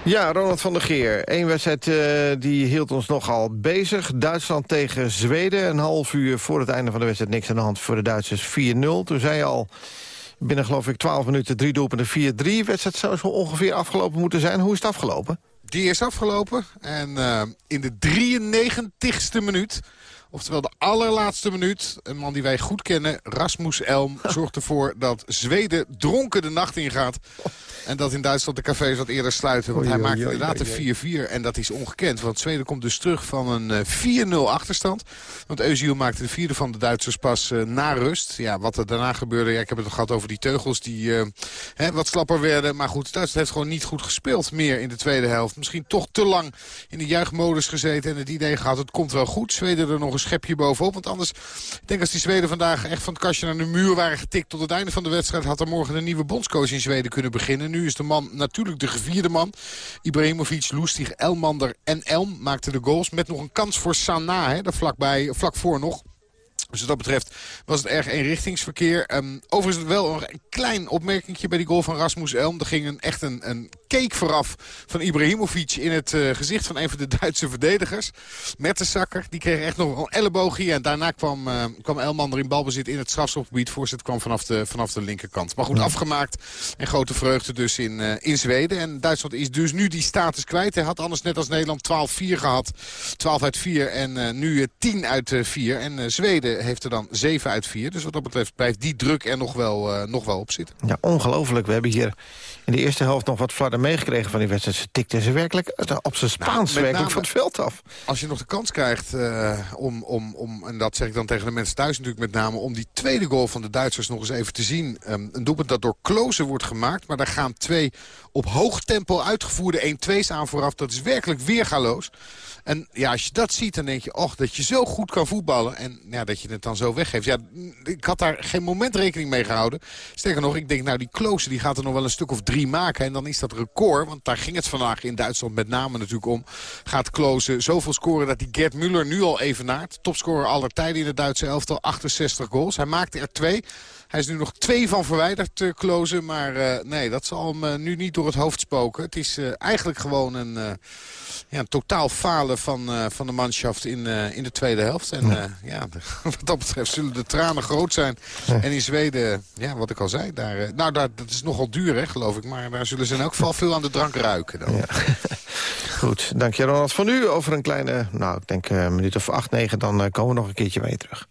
Ja, Ronald van der Geer. Eén wedstrijd uh, die hield ons nogal bezig. Duitsland tegen Zweden. Een half uur voor het einde van de wedstrijd niks aan de hand voor de Duitsers 4-0. Toen zei je al, Binnen geloof ik 12 minuten drie doelpunten 4-3. Wedstrijd zou zo ongeveer afgelopen moeten zijn. Hoe is het afgelopen? Die is afgelopen. En uh, in de 93ste minuut Oftewel de allerlaatste minuut. Een man die wij goed kennen, Rasmus Elm, <laughs> zorgt ervoor dat Zweden dronken de nacht ingaat. En dat in Duitsland de cafés wat eerder sluiten. Want hij maakt inderdaad een 4-4. En dat is ongekend. Want Zweden komt dus terug van een 4-0 eh, achterstand. Want Eusiel maakte de vierde van de Duitsers pas uh, na rust. Ja, wat er daarna gebeurde. Ja, ik heb het gehad over die teugels die uh, hè, wat slapper werden. Maar goed, Duitsland heeft gewoon niet goed gespeeld meer in de tweede helft. Misschien toch te lang in de juichmodus gezeten. En het idee gehad, het komt wel goed. Zweden er nog een schepje bovenop. Want anders, ik denk als die Zweden vandaag echt van het kastje naar de muur waren getikt... tot het einde van de wedstrijd had er morgen een nieuwe bondscoach in Zweden kunnen beginnen. Nu is de man natuurlijk de gevierde man. Ibrahimovic, Lustig, Elmander en Elm maakten de goals. Met nog een kans voor Sana, hè, daar vlak voor nog. Dus wat dat betreft was het erg eenrichtingsverkeer. Um, overigens wel een klein opmerkingje bij die goal van Rasmus Elm. Er ging een, echt een, een keek vooraf van Ibrahimovic in het uh, gezicht van een van de <laughs> Duitse verdedigers. Mertensakker, die kreeg echt nog een elleboogje. En daarna kwam, uh, kwam Elman er in balbezit in het strafschopgebied. Voorzet kwam vanaf de, vanaf de linkerkant. Maar goed, afgemaakt. En grote vreugde dus in, uh, in Zweden. En Duitsland is dus nu die status kwijt. Hij had anders net als Nederland 12-4 gehad. 12 uit 4 en nu 10 uit 4. En Zweden heeft er dan 7 uit 4. Dus wat dat betreft blijft die druk er nog wel, nog wel op zitten. Ja, ongelooflijk. We hebben hier in de eerste helft nog wat fladder meegekregen van die wedstrijd. Ze tikten ze werkelijk op zijn nou, Spaans nou, werkelijk van het veld af. Als je nog de kans krijgt uh, om, om, om, en dat zeg ik dan tegen de mensen thuis natuurlijk met name... om die tweede goal van de Duitsers nog eens even te zien. Um, een doelpunt dat door Klozen wordt gemaakt. Maar daar gaan twee op hoog tempo uitgevoerde 1-2's aan vooraf. Dat is werkelijk weergaloos. En ja, als je dat ziet, dan denk je, och, dat je zo goed kan voetballen. En ja, dat je het dan zo weggeeft. Ja, ik had daar geen moment rekening mee gehouden. Sterker nog, ik denk, nou, die Klozen die gaat er nog wel een stuk of drie maken. En dan is dat record, want daar ging het vandaag in Duitsland met name natuurlijk om. Gaat Klozen zoveel scoren dat die Gert Muller nu al evenaart. Topscorer aller tijden in het Duitse elftal, 68 goals. Hij maakte er twee. Hij is nu nog twee van verwijderd, uh, Klozen. Maar uh, nee, dat zal hem uh, nu niet door het hoofd spoken. Het is eigenlijk gewoon een, ja, een totaal falen van, van de manschaft in, in de tweede helft. En ja, ja <laughs> wat dat betreft zullen de tranen groot zijn. En in Zweden, ja, wat ik al zei, daar, nou, daar, dat is nogal duur, hè, geloof ik. Maar daar zullen ze in elk geval veel aan de drank ruiken. Dan. Ja. <laughs> Goed, dank je Ronald van u. Over een kleine, nou, ik denk een minuut of acht, negen... dan komen we nog een keertje je terug.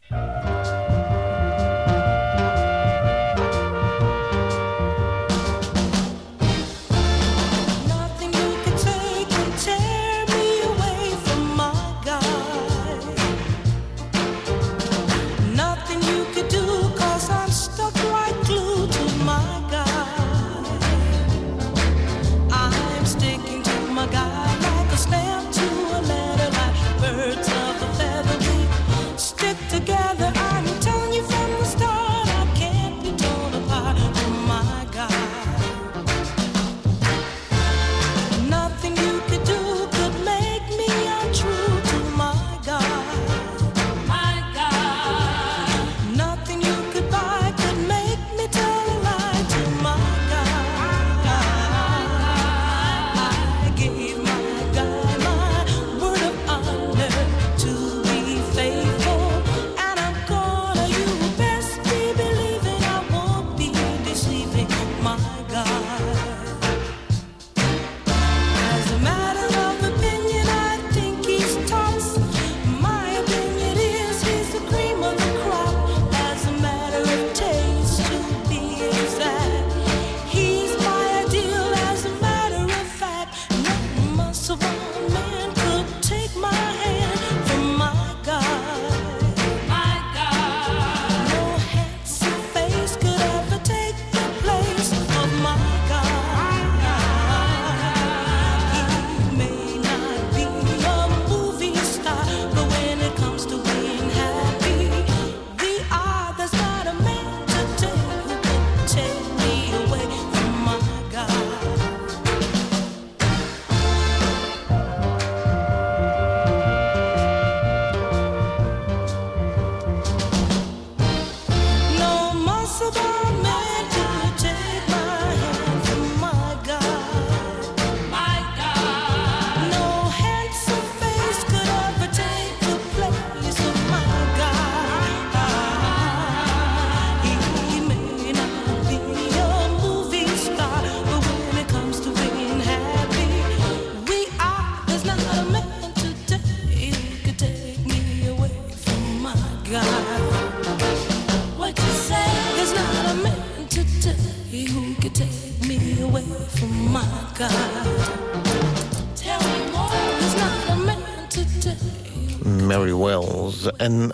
En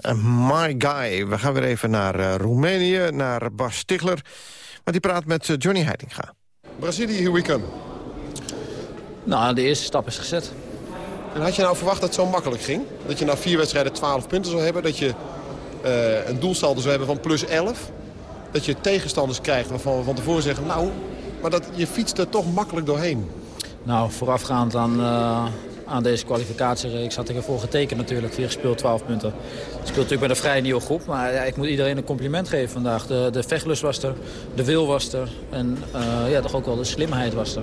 My Guy. We gaan weer even naar uh, Roemenië, naar Bas Stigler. Want die praat met uh, Johnny Heitinga. Brazilië, here we come. Nou, de eerste stap is gezet. En had je nou verwacht dat het zo makkelijk ging? Dat je na vier wedstrijden 12 punten zou hebben? Dat je uh, een doelsaldo zou hebben van plus 11? Dat je tegenstanders krijgt waarvan we van tevoren zeggen... nou, maar dat, je fietst er toch makkelijk doorheen. Nou, voorafgaand aan aan deze kwalificatiereeks. Had ik ervoor getekend natuurlijk. Vier gespeeld, 12 punten. Ik speel natuurlijk met een vrij nieuwe groep. Maar ja, ik moet iedereen een compliment geven vandaag. De, de vechtlust was er, de wil was er. En uh, ja, toch ook wel de slimheid was er.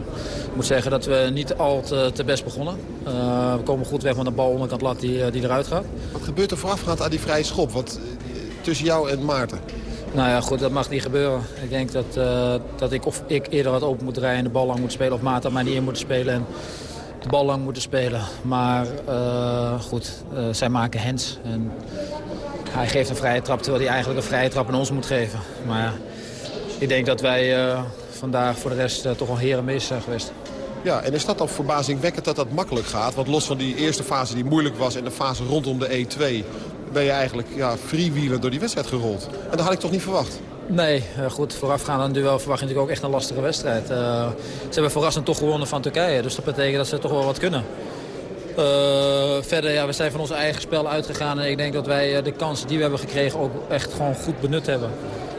Ik moet zeggen dat we niet al te, te best begonnen. Uh, we komen goed weg met een bal onderkant lat die, die eruit gaat. Wat gebeurt er voorafgaand aan die vrije schop? Want, tussen jou en Maarten? Nou ja, goed, dat mag niet gebeuren. Ik denk dat, uh, dat ik of ik eerder wat open moet rijden en de bal lang moet spelen... of Maarten mij niet in moet spelen en de bal lang moeten spelen. Maar uh, goed, uh, zij maken hands. En hij geeft een vrije trap terwijl hij eigenlijk een vrije trap aan ons moet geven. Maar ik denk dat wij vandaag voor de rest toch wel heren mis zijn geweest. Ja, en is dat dan verbazingwekkend dat dat makkelijk gaat? Want los van die eerste fase die moeilijk was en de fase rondom de E2 ben je eigenlijk ja, door die wedstrijd gerold. En dat had ik toch niet verwacht? Nee, goed, voorafgaand aan een duel verwacht je natuurlijk ook echt een lastige wedstrijd. Uh, ze hebben verrassend toch gewonnen van Turkije, dus dat betekent dat ze toch wel wat kunnen. Uh, verder, ja, we zijn van ons eigen spel uitgegaan en ik denk dat wij de kansen die we hebben gekregen ook echt gewoon goed benut hebben.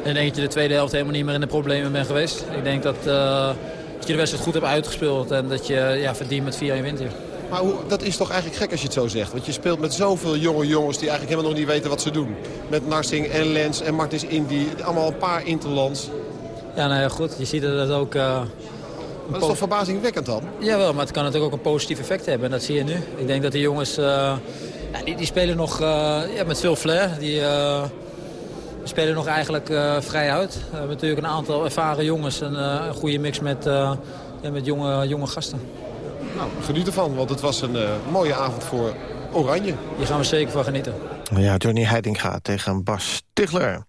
En denk dat je de tweede helft helemaal niet meer in de problemen bent geweest. Ik denk dat, dat je de wedstrijd goed hebt uitgespeeld en dat je ja, verdient met 4-1 wint hier. Maar hoe, dat is toch eigenlijk gek als je het zo zegt. Want je speelt met zoveel jonge jongens die eigenlijk helemaal nog niet weten wat ze doen. Met Narsing en Lens en Martins Indy. Allemaal een paar interlands. Ja, nou ja, goed. Je ziet dat het ook... Uh, dat is toch verbazingwekkend dan? Jawel, maar het kan natuurlijk ook een positief effect hebben. En dat zie je nu. Ik denk dat die jongens... Uh, ja, die, die, spelen nog uh, ja, met veel flair. Die, spelen nog eigenlijk vrij uit. We hebben natuurlijk een aantal ervaren jongens. En een goede mix met, ja, met jonge, jonge gasten. Nou, geniet ervan, want het was een uh, mooie avond voor Oranje. Hier gaan we zeker van genieten. Ja, Johnny Heiding gaat tegen Bas Stigler.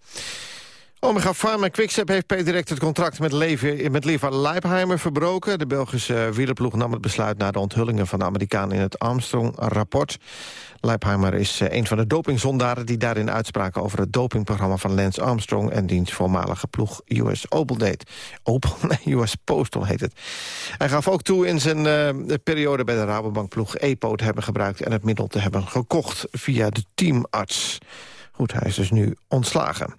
Omega Pharma Quickstep heeft per direct het contract met, met Leva Leipheimer verbroken. De Belgische wielerploeg nam het besluit na de onthullingen van de Amerikaan in het Armstrong-rapport. Leipheimer is eh, een van de dopingzondaren die daarin uitspraken over het dopingprogramma van Lance Armstrong en diens voormalige ploeg US Opel deed. Opel, <laughs> US Postal heet het. Hij gaf ook toe in zijn uh, periode bij de Rabobankploeg EPO te hebben gebruikt en het middel te hebben gekocht via de teamarts. Goed, hij is dus nu ontslagen.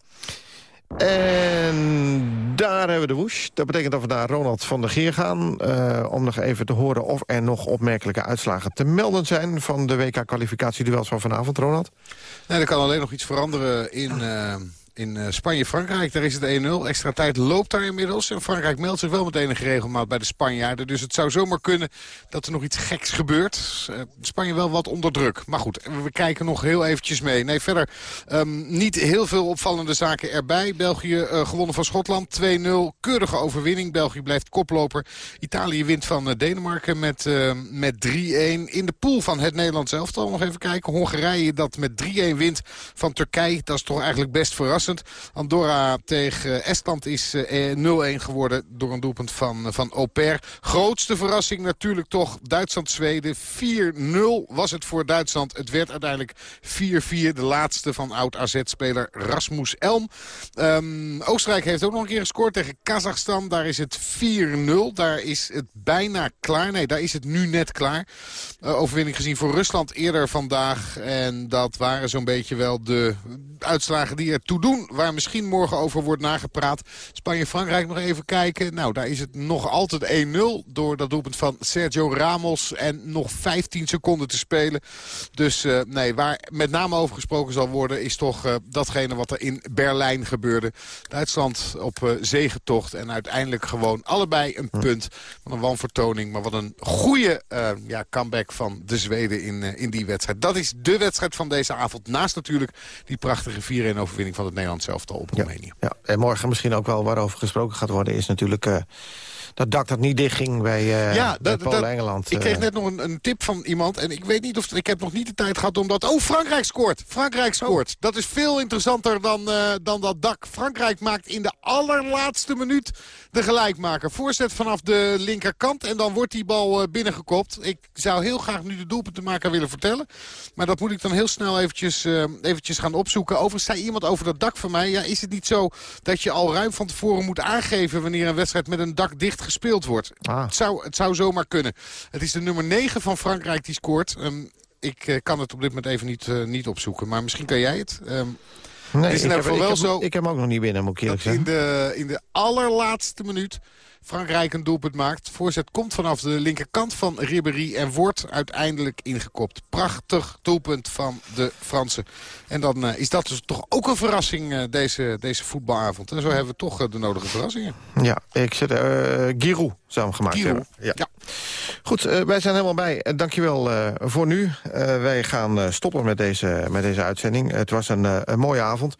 En daar hebben we de woes. Dat betekent dat we naar Ronald van der Geer gaan... Uh, om nog even te horen of er nog opmerkelijke uitslagen te melden zijn... van de WK-kwalificatieduels van vanavond, Ronald? Nee, er kan alleen nog iets veranderen in... Uh in uh, Spanje-Frankrijk. Daar is het 1-0. Extra tijd loopt daar inmiddels. En Frankrijk meldt zich wel met enige regelmaat bij de Spanjaarden. Dus het zou zomaar kunnen dat er nog iets geks gebeurt. Uh, Spanje wel wat onder druk. Maar goed, we kijken nog heel eventjes mee. Nee, verder um, niet heel veel opvallende zaken erbij. België uh, gewonnen van Schotland. 2-0. Keurige overwinning. België blijft koploper. Italië wint van Denemarken met, met 3-1. In de pool van het Nederlands elftal nog even kijken. Hongarije dat met 3-1 wint van Turkije. Dat is toch eigenlijk best verrassend. Andorra tegen Estland is 0-1 eh, geworden door een doelpunt van, van Oper. Grootste verrassing natuurlijk toch Duitsland-Zweden. 4-0 was het voor Duitsland. Het werd uiteindelijk 4-4. De laatste van oud-AZ-speler Rasmus Elm. Um, Oostenrijk heeft ook nog een keer gescoord tegen Kazachstan. Daar is het 4-0. Daar is het bijna klaar. Nee, daar is het nu net klaar. Overwinning gezien voor Rusland eerder vandaag. En dat waren zo'n beetje wel de uitslagen die ertoe doen. Waar misschien morgen over wordt nagepraat. Spanje-Frankrijk nog even kijken. Nou, daar is het nog altijd 1-0 door dat doelpunt van Sergio Ramos. En nog 15 seconden te spelen. Dus uh, nee, waar met name over gesproken zal worden... is toch uh, datgene wat er in Berlijn gebeurde. Duitsland op uh, zegentocht. En uiteindelijk gewoon allebei een punt. Wat een wanvertoning. Maar wat een goede ja, comeback van de Zweden in, in die wedstrijd. Dat is de wedstrijd van deze avond. Naast natuurlijk die prachtige 4-1 overwinning van het Nederlands elftal op Roemenië. Ja, en morgen misschien ook wel waarover gesproken gaat worden... is natuurlijk uh, dat dak dat niet dichtging bij, uh, ja, bij Polen-Engeland. Ik kreeg eh. net nog een, een, tip van iemand. En ik weet niet of... Ik heb nog niet de tijd gehad om dat... Oh, Frankrijk scoort! Frankrijk scoort. Oh. Dat is veel interessanter dan, uh, dan dat dak. Frankrijk maakt in de allerlaatste minuut de gelijkmaker. Voorzet vanaf de linkerkant. En dan wordt die bal binnengekopt. Ik zou heel graag nu de doelpuntenmaker willen vertellen. Maar dat moet ik dan heel snel eventjes, eventjes gaan opzoeken. Overigens zei iemand over dat dak van mij. Ja, is het niet zo dat je al ruim van tevoren moet aangeven... wanneer een wedstrijd met een dak dicht gespeeld wordt. Ah. Het, zou, het zou zomaar kunnen. Het is de nummer 9 van Frankrijk die scoort. Um, ik uh, kan het op dit moment even niet, uh, niet opzoeken. Maar misschien kan jij het. Um, Nee, het is in ik, heb, ik, wel heb, zo ik heb hem ook nog niet binnen, moet ik eerlijk dat in zeggen. de, in de allerlaatste minuut Frankrijk een doelpunt maakt. Voorzet komt vanaf de linkerkant van Ribéry en wordt uiteindelijk ingekopt. Prachtig doelpunt van de Fransen. En dan eh, is dat dus toch ook een verrassing uh, deze, deze voetbalavond. En zo hebben we toch uh, de nodige verrassingen. Ja, ik zet uh, Giroud hem gemaakt Giroud. Ja. Goed, wij zijn helemaal bij. dankjewel voor nu. wij gaan stoppen met deze, met deze uitzending. Het was een, een mooie avond.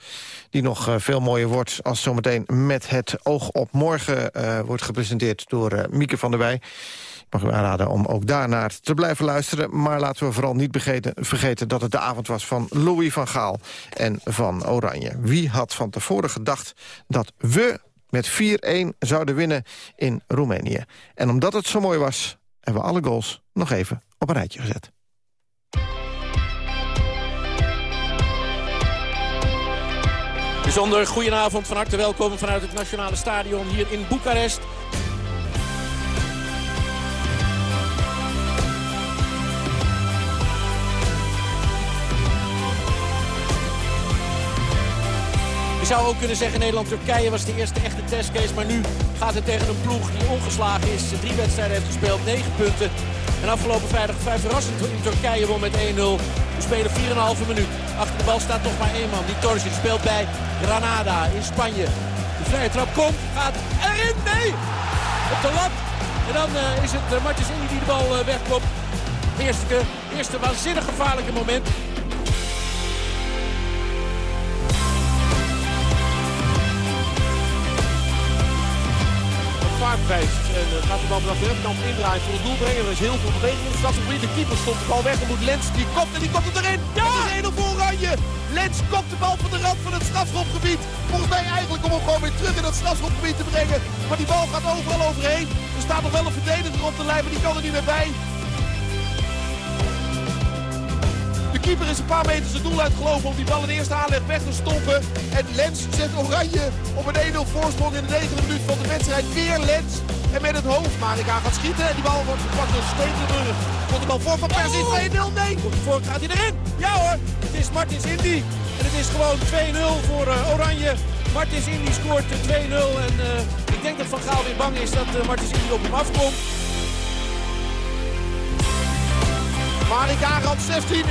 Die nog veel mooier wordt als zometeen met het oog op morgen wordt gepresenteerd door Mieke van der Wij. Ik mag u aanraden om ook daarnaar te blijven luisteren. Maar laten we vooral niet vergeten, vergeten dat het de avond was van Louis van Gaal en van Oranje. Wie had van tevoren gedacht dat we met 4-1 zouden winnen in Roemenië? En omdat het zo mooi was, hebben we alle goals nog even op een rijtje gezet. Bijzonder goedenavond, van harte welkom vanuit het Nationale Stadion hier in Boekarest. Je zou ook kunnen zeggen Nederland-Turkije was de eerste echte testcase. Maar nu gaat het tegen een ploeg die ongeslagen is. Drie wedstrijden heeft gespeeld, negen punten. En afgelopen vrijdag vrij verrassend in Turkije won met 1-0. Spelen 4,5 minuut. Achter de bal staat nog maar één man. Die Torres speelt bij Granada in Spanje. De vrije trap komt, gaat erin. Nee! Op de lat. En dan uh, is het uh, Martins Indy die de bal uh, wegkomt. Eerste, eerste waanzinnig gevaarlijke moment. En uh, gaat de bal vanaf de rechterkant indraaien voor het doel brengen. Er is heel veel beweging in het strafgebied. De keeper stond de bal weg. Dan moet Lens, die kopt en die kopt het erin. Ja! Het is 1 voor Oranje. Lens kopt de bal van de rand van het strafschopgebied. Volgens mij eigenlijk om hem gewoon weer terug in dat strafschopgebied te brengen. Maar die bal gaat overal overheen. Er staat nog wel een verdediger op de lijn, maar die kan er niet meer bij. Keeper is een paar meter zijn doel uitgelopen om die bal in eerste aanleg weg te stoppen. En Lens zet Oranje op een 1-0 voorsprong in de negende minuut van de wedstrijd. Weer Lens. En met het hoofd Marika gaat schieten. En die bal wordt gepakt door Stekelenburg. Komt de bal voor van Persie. 2-0. Nee. Komt voor. Gaat hij erin? Ja hoor. Het is Martins Indy. En het is gewoon 2-0 voor uh, Oranje. Martins Indy scoort 2-0. En uh, ik denk dat Van Gaal weer bang is dat uh, Martins Indy op hem afkomt. Marika gaat 16, 1-2.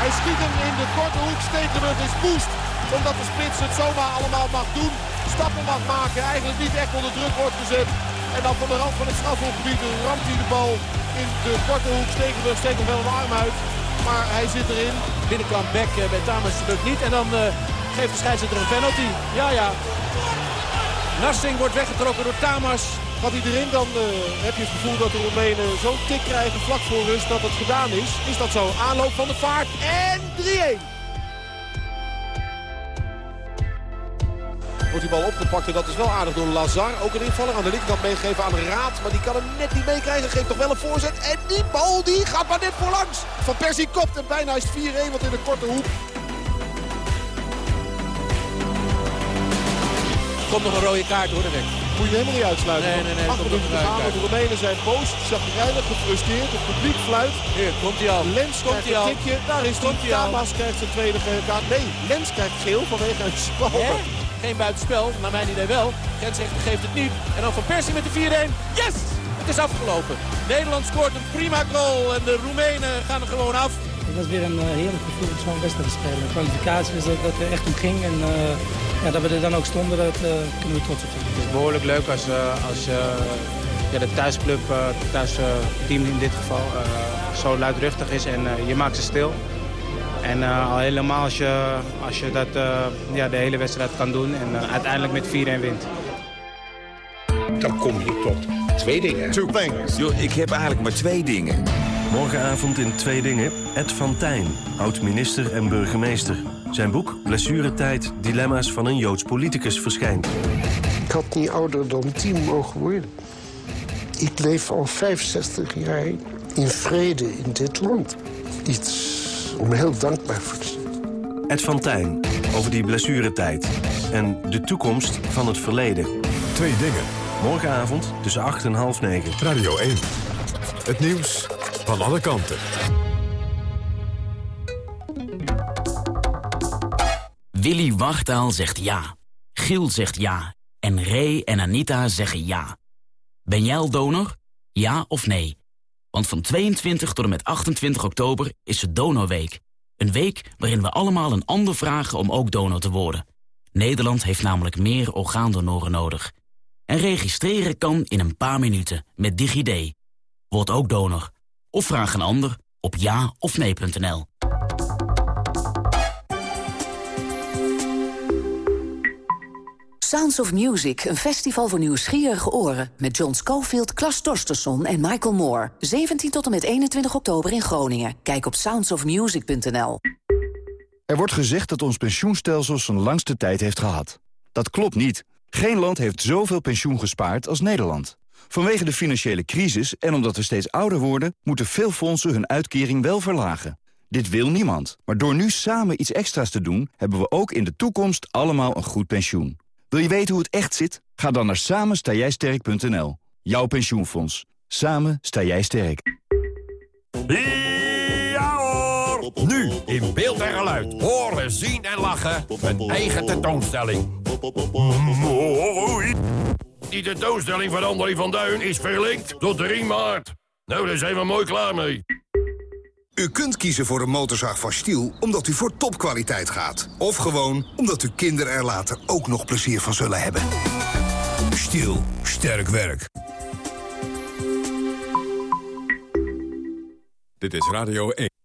Hij schiet hem in de korte hoek. Stekelenburg is boost. Omdat de spits het zomaar allemaal mag doen. Stappen mag maken. Eigenlijk niet echt onder druk wordt gezet. En dan van de rand van het strafhofgebied ramt hij de bal in de korte hoek. Stekelenburg steekt nog wel een arm uit. Maar hij zit erin. Binnenkant back bij Tamers lukt niet. En dan uh, geeft de scheidsrechter een penalty. Ja, ja. Narsing wordt weggetrokken door Tamers. Gaat hij erin, dan uh, heb je het gevoel dat de Roemenen zo'n tik krijgen vlak voor rust dat het gedaan is. Is dat zo? Aanloop van de vaart en 3-1. Wordt die bal opgepakt en dat is wel aardig door Lazar. Ook een invaller aan de linkerkant meegeven aan Raad. Maar die kan hem net niet meekrijgen. Geeft toch wel een voorzet. En die bal die gaat maar net voorlangs. Van Persie kopt en bijna is het 4-1. Want in de korte hoek Komt nog een rode kaart hoor, de weg. Moet je helemaal niet uitsluiten. Nee, nee, nee. Acht minuten te gaan. De Roemenen zijn boos, chagrijnig, gefrustreerd. Het publiek fluit. Hier, komt hij al. Lens komt krijgt een tikje. Daar is komt hij. Tamas krijgt zijn tweede gele kaart. Nee, Lens krijgt geel vanwege een spalter. Geen buitenspel, naar mijn idee wel. Grensrechter geeft het niet. En dan Van Persie met de 4-1. Yes! Het is afgelopen. Nederland scoort een prima goal. En de Roemenen gaan er gewoon af. Was weer een uh, heerlijk gevoel om zo'n wedstrijd te spelen. De kwalificatie was dat, dat er echt om ging. En uh, ja, dat we er dan ook stonden, dat uh, kunnen we trots op zijn. Het is behoorlijk leuk als, als ja, de thuisclub, het thuisteam in dit geval, zo luidruchtig is en je maakt ze stil. En al helemaal als je, als je dat ja, de hele wedstrijd kan doen en uiteindelijk met 4-1 wint. Dan kom je tot twee dingen. Two things. Yo, ik heb eigenlijk maar twee dingen. Morgenavond in Twee Dingen, Ed van Tijn, oud-minister en burgemeester. Zijn boek Blessuretijd, dilemma's van een Joods politicus verschijnt. Ik had niet ouder dan tien mogen worden. Ik leef al 65 jaar in vrede in dit land. Iets om heel dankbaar voor te zijn. Ed van Tijn, over die blessuretijd. En de toekomst van het verleden. Twee dingen. Morgenavond tussen 8 en half 9. Radio 1. Het nieuws van alle kanten. Willy Wartaal zegt ja. Giel zegt ja. En Ray en Anita zeggen ja. Ben jij al donor? Ja of nee? Want van 22 tot en met 28 oktober is het Donorweek. Een week waarin we allemaal een ander vragen om ook donor te worden. Nederland heeft namelijk meer orgaandonoren nodig. En registreren kan in een paar minuten met DigiD. Word ook donor. Of vraag een ander op ja of nee.nl. Sounds of Music, een festival voor nieuwsgierige oren... met John Schofield, Klas Torstensson en Michael Moore. 17 tot en met 21 oktober in Groningen. Kijk op soundsofmusic.nl. Er wordt gezegd dat ons pensioenstelsel zijn langste tijd heeft gehad. Dat klopt niet. Geen land heeft zoveel pensioen gespaard als Nederland. Vanwege de financiële crisis en omdat we steeds ouder worden... moeten veel fondsen hun uitkering wel verlagen. Dit wil niemand. Maar door nu samen iets extra's te doen... hebben we ook in de toekomst allemaal een goed pensioen. Wil je weten hoe het echt zit? Ga dan naar samenstaaijsterk.nl. Jouw pensioenfonds. Samen sta jij sterk. Ja hoor! Nu in beeld en geluid. Horen, zien en lachen. Een eigen tentoonstelling. Mooi! Die tentoonstelling van André van Duin is verlinkt tot 3 maart. Nou, daar zijn we mooi klaar mee. U kunt kiezen voor een motorzaag van Stiel omdat u voor topkwaliteit gaat. Of gewoon omdat uw kinderen er later ook nog plezier van zullen hebben. Stiel, sterk werk. Dit is Radio 1.